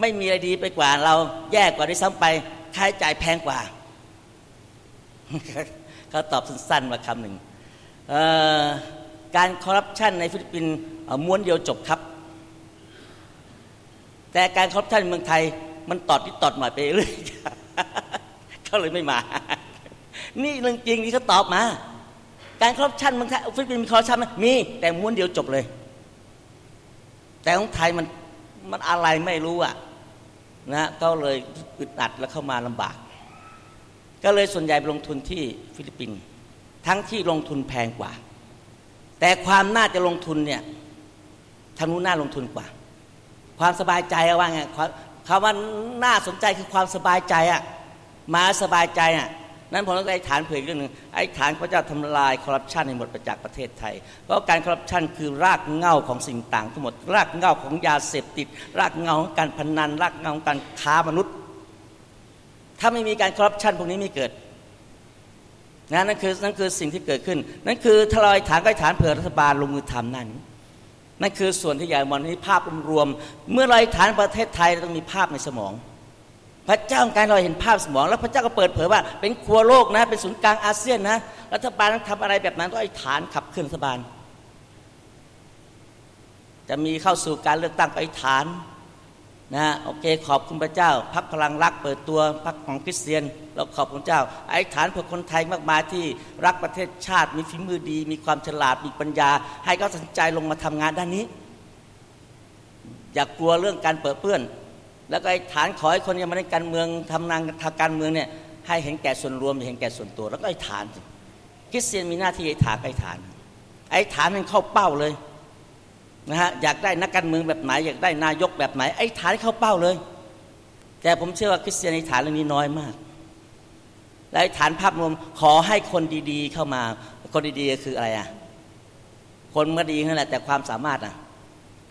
ไม่มีอะไรดีไปกว่า เราแย่กว่าด้วยซ้ำไปค่าใช้จ่ายแพงกว่าเขาตอบสั้นๆมาคำหนึ่งการคอร์รัปชันในฟิลิปปินส์ม้วนเดียวจบครับ แต่การคอร์รัปชันเมืองไทย มันตอดนิดตอดหน่อยไปเรื่อยเขาเลยไม่มา นี่เรื่องจริงที่เขาตอบมา การคอร์รัปชันเมืองไทยฟิลิปปินส์มีคอร์รัปชันไหมมี แต่ม้วนเดียวจบเลย แต่ของไทยมันมันอะไรไม่รู้อะนะก็เลยอึดอัดแล้วเข้ามาลำบาก ก็เลยส่วนใหญ่ไปลงทุนที่ฟิลิปปินส์ทั้งที่ลงทุนแพงกว่า แต่ความน่าจะลงทุนเนี่ยทางนู้นน่าลงทุนกว่า ความสบายใจว่าไงคำว่าน่าสนใจคือความสบายใจอะมาสบายใจอะนั้นผมต้องไอ้ฐานเผยเรื่องหนึ่งไอ้ฐานพระเจ้าทำลายคอร์รัปชันในหมดไปจากประเทศไทย เพราะการคอร์รัปชันคือรากเหง้าของสิ่งต่างทั้งหมด รากเหง้าของยาเสพติด รากเหง้าของการพนัน รากเหง้าของการค้ามนุษย์ ถ้าไม่มีการคอร์รัปชันพวกนี้ไม่เกิดนะนั่นคือนั่นคือสิ่งที่เกิดขึ้น นั่นคือทลายฐานก็ฐานเผื่อรัฐบาลลงมือทำนั่น นั่นคือส่วนที่ใหญ่มันนี้ภาพรวมเมื่อเราฐานประเทศไทยต้องมีภาพในสมอง พระเจ้าการเราเห็นภาพสมอง แล้วพระเจ้าก็เปิดเผยว่า เป็นครัวโลกนะ เป็นศูนย์กลางอาเซียนนะรัฐบาลต้องทำอะไรแบบนั้นต้องไอ้ฐานขับเคลื่อนรัฐบาล จะมีเข้าสู่การเลือกตั้งไปฐาน นะโอเคขอบคุณพระเจ้า พักพลังรักเปิดตัวพักของคริสเตียน เราขอบคุณเจ้าไอ้ฐานเพื่อคนไทยมากมายที่รักประเทศชาติมีฝีมือดี มีความฉลาดมีปัญญา ให้เขาสนใจลงมาทำงานด้านนี้ อย่ากลัวเรื่องการเปิดเปื้อน แล้วก็ไอ้ฐานขอให้คนยังมาในการเมืองทำงานทางการเมืองเนี่ยให้เห็นแก่ส่วนรวมเห็นแก่ส่วนตัว แล้วก็ไอ้ฐานคริสเตียนมีหน้าที่ไอ้ฐานไอ้ฐาน ไอ้ฐานมันเข้าเป้าเลย นะฮะอยากได้นักการเมืองแบบไหน อยากได้นายกแบบไหน ไอ้ฐานเข้าเป้าเลย แต่ผมเชื่อว่าคริสเตียนในฐานเรื่องนี้น้อยมาก และฐานภาพรวมขอให้คนดีๆเข้ามา คนดีๆคืออะไรอะคนก็ดีนั่นแหละแต่ความสามารถอะ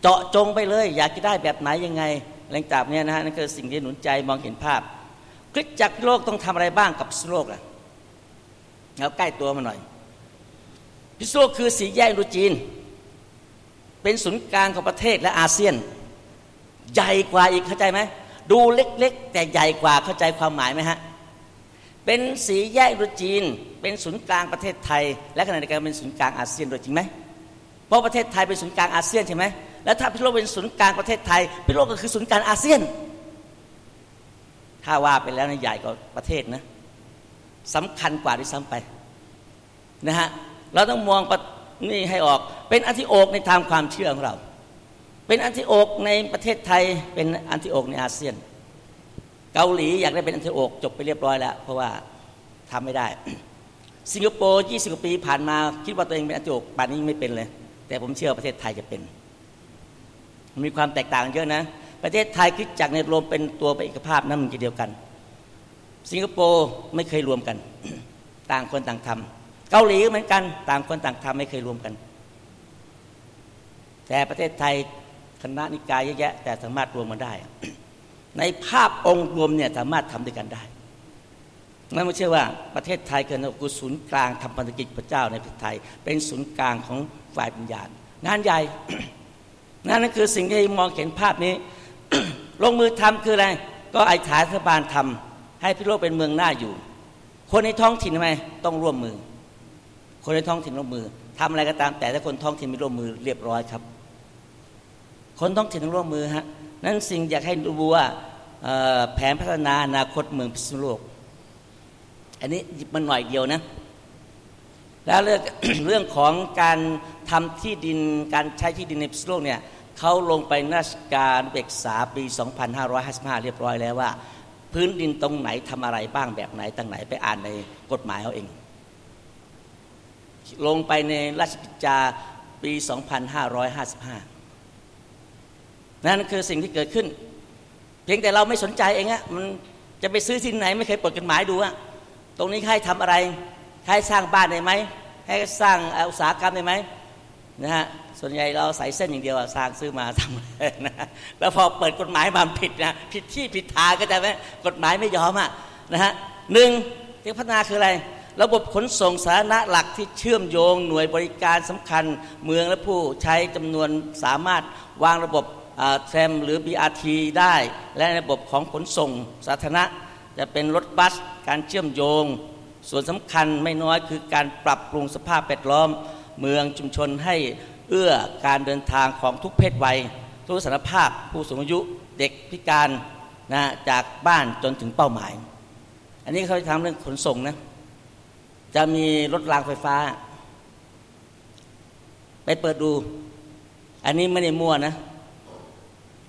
เจาะจงไปเลย อยากจะได้แบบไหนยังไงแรงจากเนี่ยนะฮะนั่นคือสิ่งที่หนุนใจมองเห็นภาพคริสจักรโลกต้องทำอะไรบ้างกับโลกล่ะเอาใกล้ตัวมาหน่อยพิโลกคือสีแยกรูจีน เป็นศูนย์กลางของประเทศและอาเซียน ใหญ่กว่าอีกเข้าใจไหมดูเล็ก ๆ แต่ใหญ่กว่าเข้าใจความหมายไหมฮะเป็นสีแยกรูจีน เป็นศูนย์กลางประเทศไทย และขณะเดียวกันเป็นศูนย์กลางอาเซียนด้วยจริงไหมเพราะประเทศไทยเป็นศูนย์กลางอาเซียนใช่ไหมแล้วถ้าพิโลกเป็นศูนย์กลางประเทศไทยพิโลกก็คือศูนย์กลางอาเซียน ถ้าว่าไปแล้วนะใหญ่กว่าประเทศนะสำคัญกว่าด้วยซ้ำไปนะฮะเราต้องมอง นี่ให้ออกเป็นอันติโอกในทางความเชื่อของเรา เป็นอันติโอกในประเทศไทย เป็นอันติโอกในอาเซียน เกาหลีอยากได้เป็นอันติโอกจบไปเรียบร้อยแล้ว เพราะว่าทำไม่ได้ สิงคโปร์ยี่สิบกว่าปีผ่านมาคิดว่าตัวเองเป็นอันติโอกป่านนี้ไม่เป็นเลย แต่ผมเชื่อประเทศไทยจะเป็น มีความแตกต่างเยอะนะ ประเทศไทยคิดจากในรวมเป็นตัวเป็นเอกภาพน้ำหนึ่งใจเดียวกัน สิงคโปร์ไม่เคยรวมกัน ต่างคนต่างทำ เกาหลีเหมือนกัน ต่างคนต่างทำไม่เคยรวมกัน แต่ประเทศไทยคณะนิกายเยอะแยะ แต่สามารถรวมมันได้ ในภาพองค์รวมเนี่ยสามารถทำด้วยกันได้นั่นไม่ใช่ว่าประเทศไทยคือกุศูนย์กลางทำพันธกิจพระเจ้าในประเทศไทย เป็นศูนย์กลางของฝ่ายปัญญางานใหญ่นั่นคือสิ่งที่มองเห็นภาพนี้ ลงมือทำคืออะไร ก็ไอ้ฐานรัฐบาลทำให้พิโลกเป็นเมืองหน้าอยู่ คนในท้องถิ่นทำไมต้องร่วมมือ คนในท้องถิ่นร่วมมือทำอะไรก็ตาม แต่ถ้าคนท้องถิ่นไม่ร่วมมือเรียบร้อยครับ คนท้องถิ่นต้องร่วมมือฮะนั่นสิ่งอยากให้ดูว่าแผนพัฒนาอนาคตเมืองพิษณุโลก อันนี้หยิบมาหน่อยเดียวนะ แล้วเรื่องเรื่องของการทำที่ดินการใช้ที่ดินในพิษณุโลกเนี่ยเขาลงไปนาชการเบกษาปี 2555 เรียบร้อยแล้วว่า พื้นดินตรงไหนทำอะไรบ้างแบบไหนตั้งไหนไปอ่านในกฎหมายเขาเอง ลงไปในราชกิจจาปี 2555 นั่นคือสิ่งที่เกิดขึ้น เพียงแต่เราไม่สนใจเองอะมันจะไปซื้อที่ไหนไม่เคยเปิดกฎหมายดูอะตรงนี้ใครทำอะไร ใครสร้างบ้านได้ไหม ให้สร้างอุตสาหกรรมได้ไหมนะฮะส่วนใหญ่เราใส่เส้นอย่างเดียวสร้างซื้อมาทำนะแล้วพอเปิดกฎหมายมาผิดนะผิดที่ผิดทางก็จะไหมกฎหมายไม่ยอมอะนะฮะหนึ่งที่พัฒนาคืออะไร ระบบขนส่งสาธารณะหลักที่เชื่อมโยงหน่วยบริการสำคัญ เมืองและผู้ใช้จำนวนสามารถวางระบบแทรมหรือ BRT ได้ และระบบของขนส่งสาธารณะ จะเป็นรถบัสการเชื่อมโยง ส่วนสำคัญไม่น้อยคือการปรับปรุงสภาพแวดล้อม เมืองชุมชนให้เอื้อการเดินทางของทุกเพศวัย ทุกสารภาพผู้สูงอายุเด็กพิการนะจากบ้านจนถึงเป้าหมาย อันนี้เขาจะทำเรื่องขนส่งนะ จะมีรถรางไฟฟ้า ไปเปิดดู อันนี้ไม่ได้มั่วนะ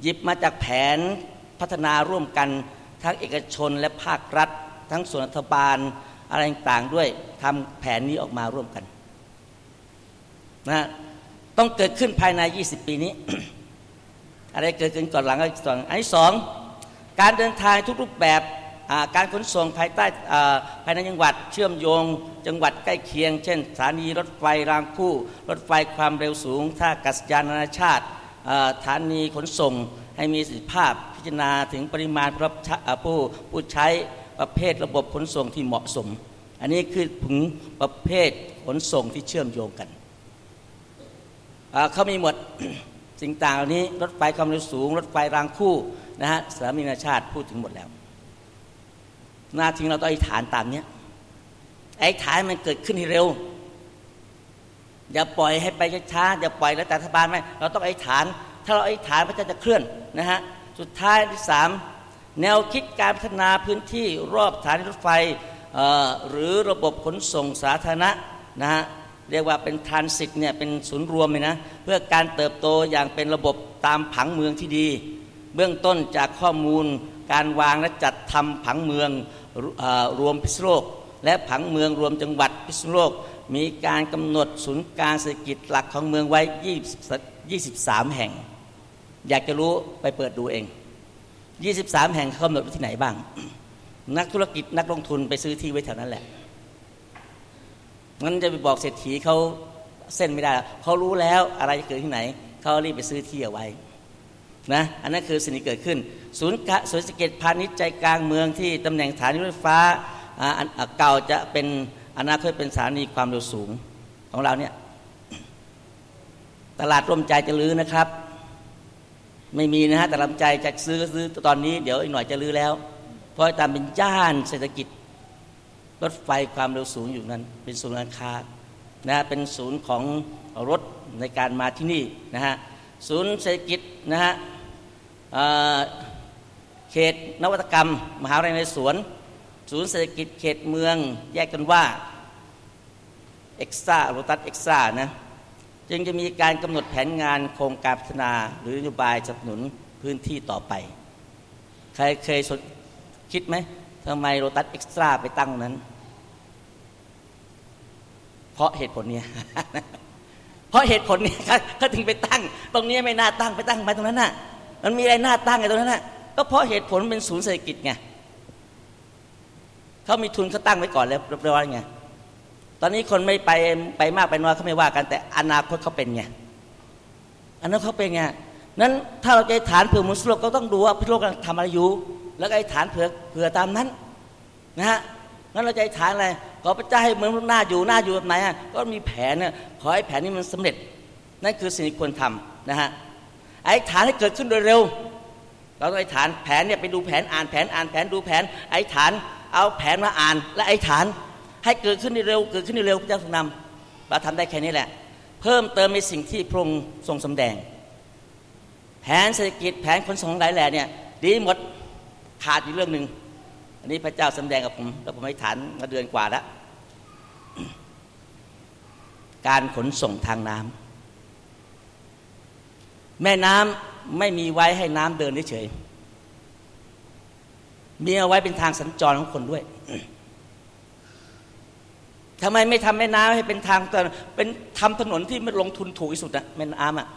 หยิบมาจากแผนพัฒนาร่วมกัน ทั้งเอกชนและภาครัฐ ทั้งส่วนรัฐบาลอะไรต่างๆด้วยทำแผนนี้ออกมาร่วมกันนะต้องเกิดขึ้นภายใน 20 ปีนี้ อะไรเกิดขึ้นก่อนหลังก็สองอันที่สองการเดินทางทุกรูปแบบ การขนส่งภายใต้ภายในจังหวัดเชื่อมโยง จังหวัดใกล้เคียง เช่นสถานีรถไฟรางคู่ รถไฟความเร็วสูงท่ากัศยานนานาชาติสถานีขนส่งให้มีสิทธิภาพพิจารณาถึงปริมาณผู้ผู้ใช้ประเภทระบบขนส่งที่เหมาะสม อันนี้คือผงประเภทขนส่งที่เชื่อมโยงกัน เขามีหมดสิ่งต่างเหล่านี้รถไฟความเร็วสูง รถไฟรางคู่นะฮะสามีนาชาติพูดถึงหมดแล้ว หน้าทิ้งเราต้องอธิษฐานตามเนี้ยไอ้ฐานมันเกิดขึ้นให้เร็ว อย่าปล่อยให้ไปช้าอย่าปล่อยแล้วแต่รัฐบาลไม่เราต้องไอธิษฐาน ถ้าเราไอธิษฐานพระเจ้าจะเคลื่อนนะฮะสุดท้ายที่สามแนวคิดการพัฒนาพื้นที่รอบสถานรถไฟหรือระบบขนส่งสาธารณะนะฮะเรียกว่าเป็นทรานสิตเนี่ยเป็นศูนย์รวมเลยนะเพื่อการเติบโตอย่างเป็นระบบตามผังเมืองที่ดี เบื้องต้นจากข้อมูลการวางและจัดทำผังเมือง รวมพิษโลก และผังเมืองรวมจังหวัดพิษโลก มีการกำหนดศูนย์การเศรษฐกิจหลักของเมืองไว้ 23 แห่ง อยากจะรู้ไปเปิดดูเอง 23 แห่งกำหนดไว้ที่ไหนบ้าง นักธุรกิจนักลงทุนไปซื้อที่ไว้แถวนั้นแหละงั้นจะไปบอกเศรษฐีเขาเส้นไม่ได้เขารู้แล้วอะไรจะเกิดที่ไหนเขารีบไปซื้อที่เอาไว้ นะอันนั้นคือสิ่งที่เกิดขึ้น ศูนย์ศูนย์สเก็ตพาณิชย์ใจกลางเมืองที่ตำแหน่งสถานีรถไฟฟ้าเก่าจะเป็นอนาคตเป็นสถานีความเร็วสูงของเราเนี่ยตลาดร่มใจจะลื้อนะครับ ไม่มีนะฮะแต่ลำใจจะซื้อซื้อตอนนี้เดี๋ยวอีกหน่อยจะลื้อแล้ว เพราะตามเป็นย่านเศรษฐกิจ รถไฟความเร็วสูงอยู่นั้น เป็นศูนย์การค้านะเป็นศูนย์ของรถในการมาที่นี่นะฮะศูนย์เศรษฐกิจนะฮะ เขตนวัตกรรม มหาวิทยาลัยในสวน ศูนย์เศรษฐกิจเขตเมือง แยกกันว่าเอ็กซ่าโรตัสเอ็กซ่านะจึงจะมีการกำหนดแผนงานโครงการพัฒนาหรือนโยบายสนับสนุนพื้นที่ต่อไป ใครเคยคิดไหมทำไมโรตัสเอ็กซ่าไปตั้งนั้น เพราะเหตุผลนี้เพราะเหตุผลนี้เขาถึงไปตั้ง ตรงนี้ไม่น่าตั้งไปตั้งไปตรงนั้นน่ะ มันมีอะไรหน่าตั้งไอ้ตรงนั้นนะก็เพราะเหตุผลเป็นศูนย์เศรษฐกิจไงเขามีทุนเขาตั้งไว้ก่อนแล้วเรียบร้อยไงตอนนี้คนไม่ไปไปมากไปน้อยเขาไม่ว่ากันแต่อนาคตเขาเป็นไงอันาคตเขาเป็นไงนั้นถ้าเราใจฐานเผื่อมุสลิมก็ต้องดูว่าพิโลกกำลังทำอะไรอยู่แล้วไอ้ฐานเผื่อเผื่อตามนั้นนะฮะงั้นเราใจฐานอะไรขอพระเจ้าให้เมืองหน้าอยู่หน้าอยู่แบบไหนก็มีแผนเนี่ยขอให้แผนนี้มันสำเร็จ นั่นคือสิ่งที่ควรทำนะฮะ ไอ้ฐานให้เกิดขึ้นโดยเร็ว เราต้องไอ้ฐานแผนเนี่ยไปดูแผนอ่านแผนอ่านแผนดูแผนไอ้ฐานเอาแผนมาอ่าน และไอ้ฐานให้เกิดขึ้นเร็ว เกิดขึ้นเร็วพระเจ้าทรงนำเราทำได้แค่นี้แหละ เพิ่มเติมในสิ่งที่พระองค์ทรงสำแดง แผนเศรษฐกิจแผนขนส่งหลายแหล่เนี่ยดีหมดขาดอยู่เรื่องหนึ่งอันนี้พระเจ้าสำแดงกับผมแล้วผมให้ฐานมาเดือนกว่าแล้วการขนส่งทางน้ำ แม่น้ำไม่มีไว้ให้น้ำเดินเฉยมีเอาไว้เป็นทางสัญจรของคนด้วยทำไมไม่ทำแม่น้ำให้เป็นทางเป็นทำถนนที่มันลงทุนถูกที่สุดอะแม่น้ำอะ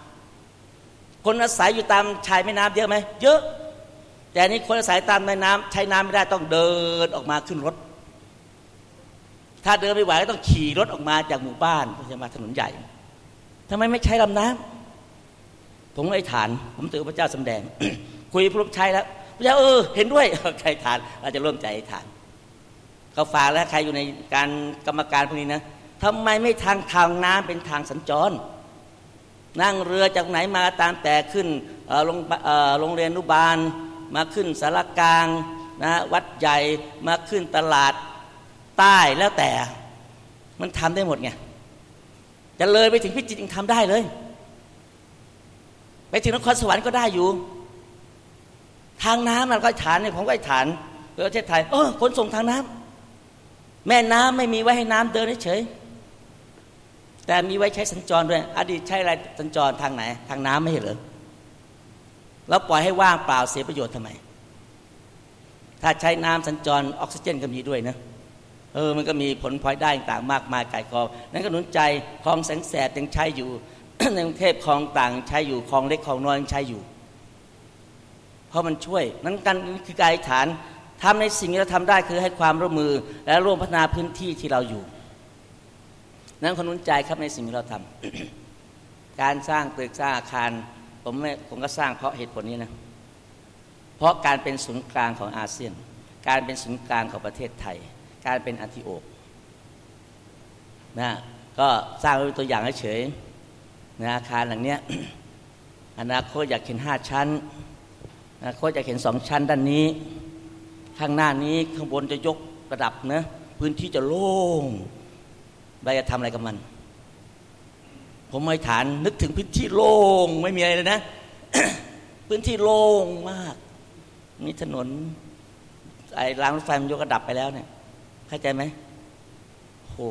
คนอาศัยอยู่ตามชายแม่น้ำเยอะไหมเยอะ แต่นี้คนอาศัยตามแม่น้ำใช้น้ำไม่ได้ต้องเดินออกมาขึ้นรถ ถ้าเดินไม่ไหวก็ต้องขี่รถออกมาจากหมู่บ้านเพื่อจะมาถนนใหญ่ทำไมไม่ใช้ลำน้ำ ผมไอ้ฐาน ผมตือพระเจ้าสำแดง คุยพระลูกชายแล้วพระเจ้าเออเห็นด้วยใครฐานเราจะร่วมใจฐาน เขาฝากแล้วใครอยู่ในการกรรมการพวกนี้นะทำไมไม่ทางทางน้ำเป็นทางสัญจร นั่งเรือจากไหนมาตามแต่ขึ้นโรงโรงเรียนนุบาล มาขึ้นสารกลางนะวัดใหญ่มาขึ้นตลาดใต้แล้วแต่ มันทำได้หมดไงจะเลยไปถึงพิจิตรยังทำได้เลย ไปถึงนครสวรรค์ก็ได้อยู่ ทางน้ำมันก็ฐานเนี่ยผมก็ฐานประเทศไทยเออขนส่งทางน้ำแม่น้ำไม่มีไว้ให้น้ำเดินเฉยแต่มีไว้ใช้สัญจรด้วย อดีตใช้อะไรสัญจรทางไหน ทางน้ำไม่เหรอแล้วปล่อยให้ว่างเปล่าเสียประโยชน์ทำไม ถ้าใช้น้ำสัญจรออกซิเจนก็มีด้วยนะเออมันก็มีผลพลอยได้ต่างมากมายไก่กอนั้นก็หนุนใจคลองแสงแสบยังใช้อยู่ ในกรุงเทพคลองต่างใช้อยู่คลองเล็กคลองน้อยยังใช้อยู่ เพราะมันช่วย นั้นกันคือการฐานทำในสิ่งที่เราทำได้คือให้ความร่วมมือ และร่วมพัฒนาพื้นที่ที่เราอยู่ นั้นคนนุนใจครับในสิ่งที่เราทำการสร้างตึกสร้างอาคาร ผมไม่ผมก็สร้างเพราะเหตุผลนี้นะเพราะการเป็นศูนย์กลางของอาเซียน การเป็นศูนย์กลางของประเทศไทย การเป็นอันติโอกนะก็สร้างเป็นตัวอย่างเฉย นะอาคารหลังเนี้ยอนาคตอยากเห็นห้าชั้นอนาคตอยากเห็นสองชั้นด้านนี้ ข้างหน้านี้ข้างบนจะยกระดับนะพื้นที่จะโล่งเราจะทำอะไรกับมัน ผมไม่ฐานนึกถึงพื้นที่โล่งไม่มีอะไรเลยนะ พื้นที่โล่งมากนี่ถนนไอ้รางรถไฟมันยกระดับไปแล้วเนี่ยเข้าใจไหมโอ้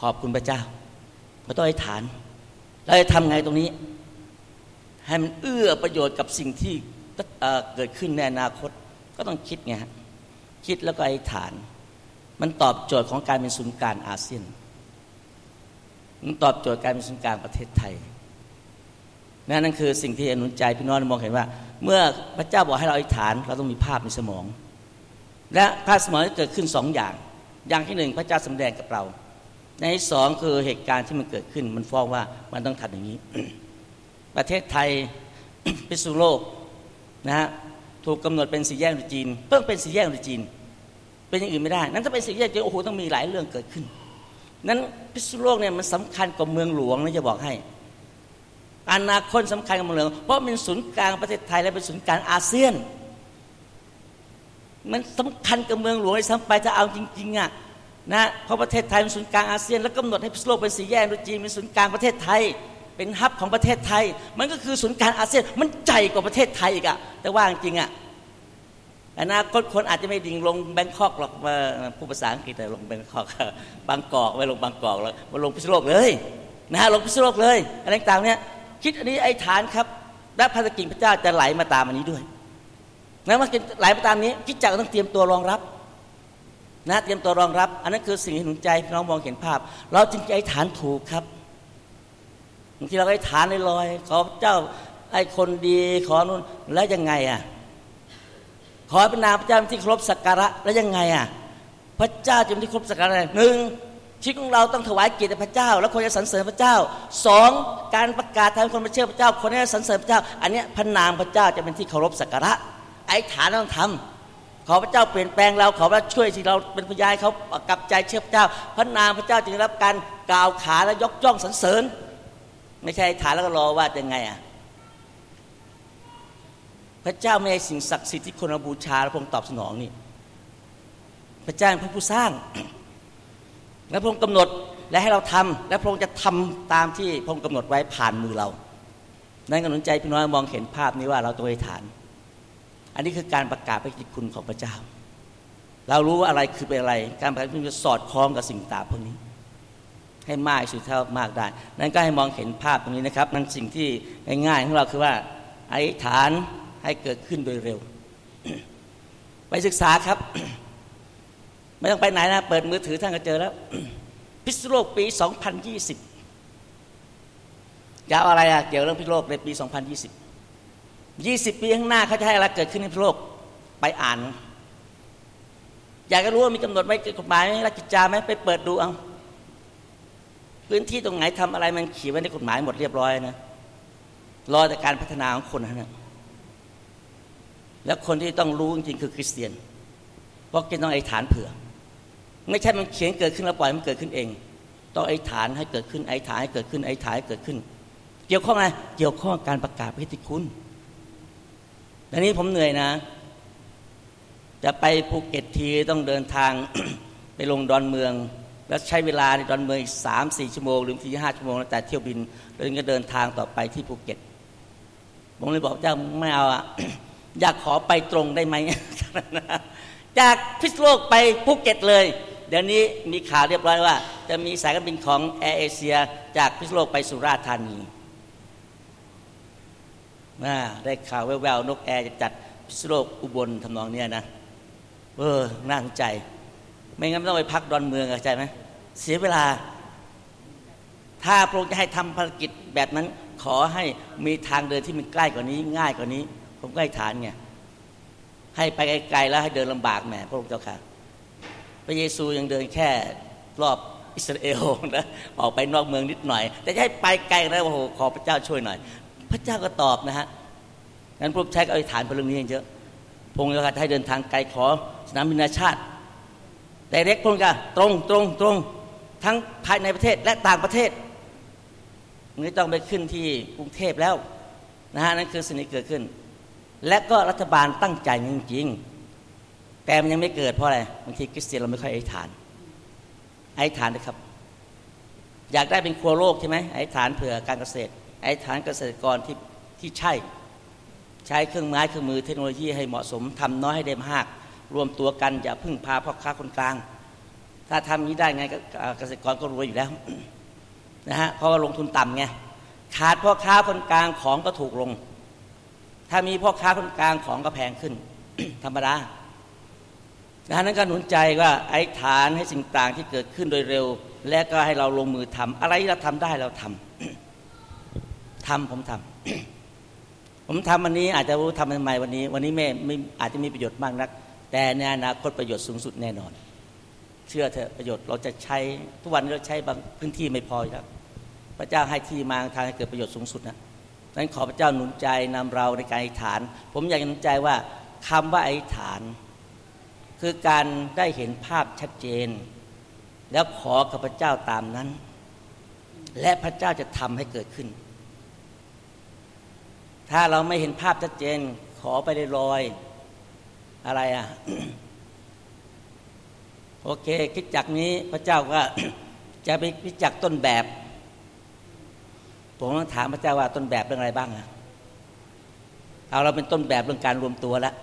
ขอบคุณพระเจ้าเราต้องให้ฐาน เราจะทำไงตรงนี้ ให้มันเอื้อประโยชน์กับสิ่งที่เกิดขึ้นในอนาคต ก็ต้องคิดไงฮะคิดแล้วก็ไอ้ฐาน มันตอบโจทย์ของการเป็นศูนย์กลางอาเซียน มันตอบโจทย์การเป็นศูนย์กลางประเทศไทยนั่นนั่นคือสิ่งที่อนุนใจพี่น้องมองเห็นว่า เมื่อพระเจ้าบอกให้เราอธิษฐาน เราต้องมีภาพในสมอง และภาพสมองจะเกิดขึ้นสองอย่าง อย่างที่หนึ่งพระเจ้าสำแดงกับเรา ในสองคือเหตุการณ์ที่มันเกิดขึ้น มันฟ้องว่ามันต้องทำอย่างนี้ ประเทศไทยพิษุโลกนะฮะถูกกาหนดเป็นสีแยกจีน เพิ่งเป็นสีแยกจีน เป็นอย่างอื่นไม่ได้นั้นถ้าเป็นสีแยกจีนโอ้โหต้องมีหลายเรื่องเกิดขึ้น นั้นพิษณุโลกเนี่ยมันสำคัญกว่าเมืองหลวงนะจะบอกให้อนาคตสำคัญกับเมืองหลวงเพราะเป็นศูนย์กลางประเทศไทยและเป็นศูนย์กลางอาเซียน มันสำคัญกับเมืองหลวงเลยซ้ำไปถ้าเอาจริงๆอะ นะเพราะประเทศไทยเป็นศูนย์กลางอาเซียน แล้วกำหนดให้พิษโลกเป็นสีแยกจีนเป็นศูนย์กลางประเทศไทย เป็นฮับของประเทศไทย มันก็คือศูนย์กลารอาเซียนมันใหญ่กว่าประเทศไทยอีกอะแต่ว่าจริงอะอนาคตคนอาจจะไม่ดิ่งลงแบงคอกหรอกมาผู้ภาษาอังกฤษแต่ลงแบงคอกบางกอกไม่ลงบางกอกแล้วมาลงพิษโลกเลยนะฮะลงพิษโลกเลยอะไรต่างเนี่ยคิดอันนี้ไอ้ฐานครับและพระสกิจพระเจ้าจะไหลมาตามอันนี้ด้วยนะมันไหลมาตามนี้คิดจักต้องเตรียมตัวรองรับ นะเตรียมตัวรองรับ อันนั้นคือสิ่งที่หนุนใจพี่น้องมองเห็นภาพ เราจึงใจฐานถูกครับบางทีเราไอ้ฐานลอยขอเจ้าไอ้คนดีขอนู่นแล้วยังไงอะขอเป็นนามพระเจ้าที่ครบสักการะแล้วยังไงอะพระเจ้าจะเป็นที่ครบสักการะหนึ่งชีวิตของเราต้องถวายเกียรติพระเจ้า แล้วคนจะสรรเสริญพระเจ้าสองการประกาศทำให้คนมาเชื่อพระเจ้าคนจะสรรเสริญพระเจ้า อันนี้พระนามพระเจ้าจะเป็นที่เคารพสักการะไอ้ฐานต้องทำ ขอพระเจ้าเปลี่ยนแปลงเราขอพระช่วยที่เราเป็นพยานเขากลับใจเชื่อพระเจ้า พระนามพระเจ้าจึงรับการกล่าวขาและยกย่องสรรเสริญ ไม่ใช่ฐานแล้วก็รอว่าจะไงอะพระเจ้าไม่ใช่สิ่งศักดิ์สิทธิ์ที่คนมาบูชาแล้วพระองค์ตอบสนองนี่ พระเจ้าเป็นพระผู้สร้าง และพระองค์กำหนดและให้เราทำและพระองค์จะทำตามที่พระองค์กำหนดไว้ผ่านมือเรา นั่นกำลังใจพี่น้อยมองเห็นภาพนี้ว่าเราตัวไอ้ฐาน อันนี้คือการประกาศพระกิตคุณของพระเจ้า เรารู้ว่าอะไรคือเป็นอะไร การประกาศคุณจะสอดคล้องกับสิ่งต่างพวกนี้ ให้มากสุดเท่ามากได้ นั้นก็ให้มองเห็นภาพตรงนี้นะครับ นั่นสิ่งที่ง่ายๆของเราคือว่าอธิษฐานให้เกิดขึ้นโดยเร็ว ไปศึกษาครับ ไม่ต้องไปไหนนะ เปิดมือถือท่านก็เจอแล้ว พิษโลกปี 2020จะเอาอะไรอะเกี่ยวเรื่องพิษโลกในปี 2020 20 ปีข้างหน้าเขาจะให้อะไรเกิดขึ้นในโลกไปอ่าน อยากจะรู้ว่ามีกำหนดไว้กฎหมายไหมรักกิจจาไหมไปเปิดดูเอาพื้นที่ตรงไหนทำอะไรมันเขียนไว้ในกฎหมายหมดเรียบร้อยนะรอแต่การพัฒนาของคนนะแล้วคนที่ต้องรู้จริงๆคือคริสเตียน เพราะกินต้องไอ้ฐานเผื่อ ไม่ใช่มันเขียนเกิดขึ้นแล้วปล่อยมันเกิดขึ้นเอง ต้องไอ้ฐานให้เกิดขึ้นไอ้ฐานให้เกิดขึ้นไอ้ฐานให้เกิดขึ้น เกี่ยวข้องอะไรเกี่ยวข้องการประกาศพระกิตติคุณ อันนี้ผมเหนื่อยนะ จะไปภูเก็ตทีต้องเดินทางไปลงดอนเมือง แล้วใช้เวลาในดอนเมืองอีกสามสี่ชั่วโมงหรือทีห้าชั่วโมงแล้วแต่เที่ยวบินแล้วก็เดินทางต่อไปที่ภูเก็ต ผมเลยบอกเจ้าไม่เอาอะอยากขอไปตรงได้ไหมจากพิษโลกไปภูเก็ตเลย เดี๋ยวนี้มีข่าวเรียบร้อยว่า จะมีสายการบินของแอร์เอเชียจากพิษโลกไปสุราษฎร์ธานี ได้ข่าวแว่วๆนกแอร์จะจัดพิษโลกอุบลทำนองเนี้ยนะเออน่าสนใจ ไม่งั้นต้องไปพักดอนเมืองเข้าใจไหมเสียเวลา ถ้าพระองค์จะให้ทำภารกิจแบบนั้น ขอให้มีทางเดินที่มันใกล้กว่านี้ ง่ายกว่านี้ ผมก็ให้ฐานไงให้ไปไกลๆแล้วให้เดินลำบากแหมพระองค์เจ้าค่ะพระเยซูยังเดินแค่รอบอิสราเอลนะออกไปนอกเมืองนิดหน่อย แต่จะให้ไปไกลนะโอ้โหขอพระเจ้าช่วยหน่อย พระเจ้าก็ตอบนะฮะงั้นพระใช้ก็อธิษฐานเรื่องนี้เยอะพงค์จะให้เดินทางไกลขอสนามบินนาชาติ แต่เล็กพงค์ก็ตรงตรงตรงทั้งภายในประเทศและต่างประเทศนี่ต้องไปขึ้นที่กรุงเทพแล้วนะฮะนั่นคือสิ่งที่เกิดขึ้น และก็รัฐบาลตั้งใจจริงๆแต่มันยังไม่เกิดเพราะอะไรบางทีคริสเตียนเราไม่ค่อยอธิษฐานอธิษฐานนะครับ อยากได้เป็นครัวโลกใช่ไหมอธิษฐานเผื่อการเกษตร ไอธิษฐานเกษตรกรที่ที่ใช่ ใช้เครื่องไม้เครื่องมือเทคโนโลยีให้เหมาะสมทำน้อยให้ได้มาก รวมตัวกันอย่าพึ่งพาพ่อค้าคนกลาง ถ้าทำนี้ได้ไงเกษตรกรก็รวยอยู่แล้วนะฮะเพราะว่าลงทุนต่ำไงขาดพ่อค้าคนกลางของก็ถูกลง ถ้ามีพ่อค้าคนกลางของก็แพงขึ้น ธรรมดาดังนั้นก็หนุนใจว่าไอ้ฐานให้สิ่งต่างที่เกิดขึ้นโดยเร็ว และก็ให้เราลงมือทำอะไรที่เราทำได้เราทำ ทำผมทำผมทำวันนี้อาจจะรู้ทำทำไมวันนี้ วันนี้ไม่ไม่อาจจะมีประโยชน์มากนัก แต่ในอนาคตประโยชน์สูงสุดแน่นอน เชื่อเถอะประโยชน์เราจะใช้ทุกวันเราใช้บางพื้นที่ไม่พอครับ พระเจ้าให้ที่มาทางให้เกิดประโยชน์สูงสุดนะนั้นขอพระเจ้าหนุนใจนำเราในการอธิษฐาน ผมอยากหนุนใจว่าคำว่าอธิษฐาน คือการได้เห็นภาพชัดเจน แล้วขอกับพระเจ้าตามนั้น และพระเจ้าจะทำให้เกิดขึ้น ถ้าเราไม่เห็นภาพชัดเจน ขอไปได้ลอย อะไรอะ โอเค คิดจากนี้พระเจ้าก็จะไปคิดจากต้นแบบ ผมต้องถามพระเจ้าว่าต้นแบบเรื่องอะไรบ้างอะเอาเราเป็นต้นแบบเรื่องการรวมตัวแล้ว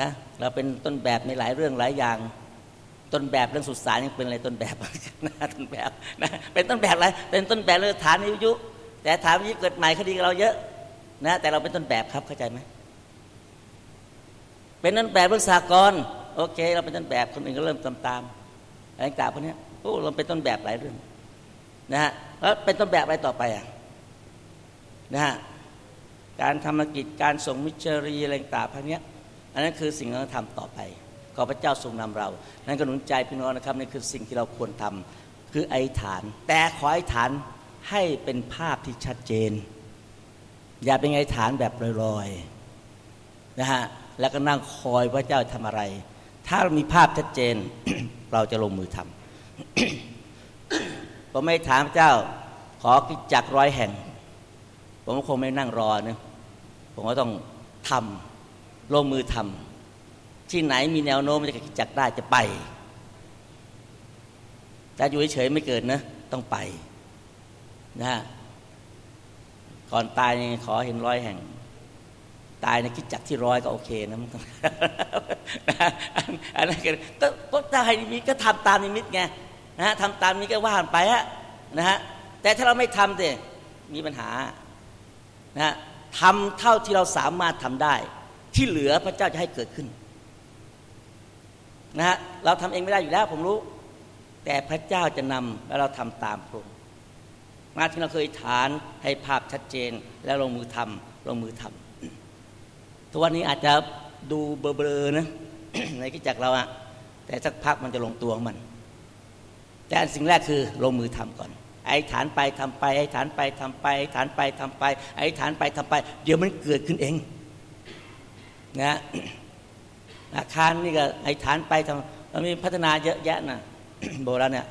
นะเราเป็นต้นแบบในหลายเรื่องหลายอย่าง ต้นแบบเรื่องสุสานยังเป็นอะไรต้นแบบนะต้นแบบนะเป็นต้นแบบอะไรเป็นต้นแบบเรื่องฐานวิทยุ แต่ฐานวิทยุเกิดใหม่คดีกับเราเยอะนะแต่เราเป็นต้นแบบครับเข้าใจไหมเป็นต้นแบบเรื่องสากลโอเค เราเป็นต้นแบบคนอื่นก็เริ่มตามตามๆอะไรต่างพวกนี้โอ้เราเป็นต้นแบบหลายเรื่องนะฮะแล้วเป็นต้นแบบอะไรต่อไปอะนะฮะการทำกิจการส่งมิชรีอะไรต่างพวกนี้อันนั้นคือสิ่งที่เราทำต่อไปขอพระเจ้าทรงนำเรา นั้นก็หนุนใจพี่น้องนะครับนี่คือสิ่งที่เราควรทำคือไอ้ฐาน แต่ขอไอ้ฐาน ให้เป็นภาพที่ชัดเจน อย่าเป็นไอ้ฐานแบบลอยๆนะฮะแล้วก็นั่งคอยพระเจ้าทำอะไร ถ้าเรามีภาพชัดเจน เราจะลงมือทำผมไม่ถามเจ้า ขอกิจจักรร้อยแห่ง ผมก็คงไม่นั่งรอนะผมก็ต้องทำลงมือทำที่ไหนมีแนวโน้มจะกิจจักได้จะไป แต่อยู่เฉยๆไม่เกิดนะ ต้องไป นะฮะก่อนตายนี่ขอเห็นร้อยแห่ง ตายในคิดจักที่ร้อยก็โอเคนะมันองอันนั้นก็ก็ถ้าให้นิมิตก็ทำตามนิมิตไงนะฮะทำตามนี้ก็ว่านไปฮะนะฮะแต่ถ้าเราไม่ทำเดมีปัญหานะฮะทำเท่าที่เราสามารถทำได้ ที่เหลือพระเจ้าจะให้เกิดขึ้นนะฮะเราทำเองไม่ได้อยู่แล้วผมรู้ แต่พระเจ้าจะนำแล้วเราทำตามพระองค์ มาที่เราเคยฐานให้ภาพชัดเจนแล้วลงมือทำลงมือทำทุกวันนี้อาจจะดูเบลอๆนะในกิจจักเราอะแต่สักพักมันจะลงตัวของมัน แต่อันสิ่งแรกคือลงมือทำก่อน ไอ้ฐานไปทำไป ไอ้ฐานไปทำไป ไอ้ฐานไปทำไป ไอ้ฐานไปทำไป เดี๋ยวมันเกิดขึ้นเองนะอาคารนี่ก็ไอ้ฐานไปทำมันมีพัฒนาเยอะแยะนะโบราณเนี่ย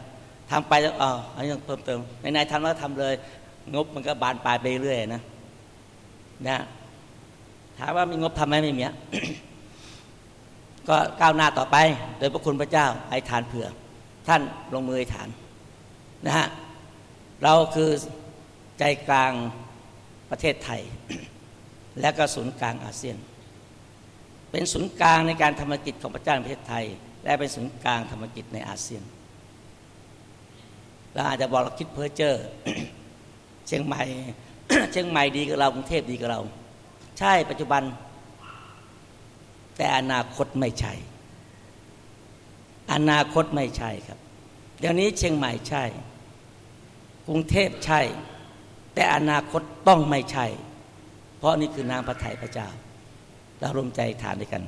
ทำไปแล้วอ๋ออันนี้ต้องเพิ่มเติมในนายทำแล้วทำเลย งบมันก็บานปลายไปเรื่อยนะนะถามว่ามีงบทำไหมไม่มีก็ก้าวหน้าต่อไป โดยพระคุณพระเจ้าไอ้ฐานเผื่อ ท่านลงมือไอ้ฐานนะฮะเราคือใจกลางประเทศไทย และก็ศูนย์กลางอาเซียน เป็นศูนย์กลางในการธรรมกิจของพระเจ้าประเทศไทย และเป็นศูนย์กลางธรรมกิจในอาเซียน เราอาจจะบอกเราคิดเพ้อเจ้อเชียงใหม่ เชียงใหม่ดีกับเรากรุงเทพดีกับเรา ใช่ปัจจุบัน แต่อนาคตไม่ใช่ อนาคตไม่ใช่ครับ เดี๋ยวนี้เชียงใหม่ใช่ กรุงเทพใช่ แต่อนาคตต้องไม่ใช่ เพราะนี่คือน้ำพระทัยพระเจ้า เรารวมใจฐานด้วยกัน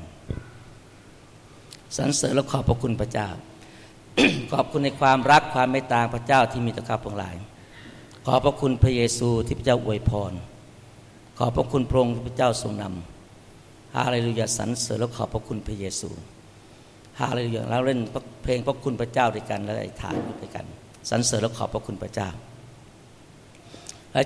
สรรเสริญและขอบพระคุณพระเจ้า ขอบคุณในความรักความเมตตาพระเจ้าที่มีต่อข้าพงหลาย ขอบพระคุณพระเยซูที่พระเจ้าอวยพร ขอบพระคุณพระองค์ที่พระเจ้าทรงนำฮาเลลูยาสรรเสริญและขอบพระคุณพระเยซูฮาเลลูยาเราเล่นเพลงพระคุณพระเจ้าด้วยกันและอธิษฐานด้วยกันสรรเสริญและขอบพระคุณพระเจ้า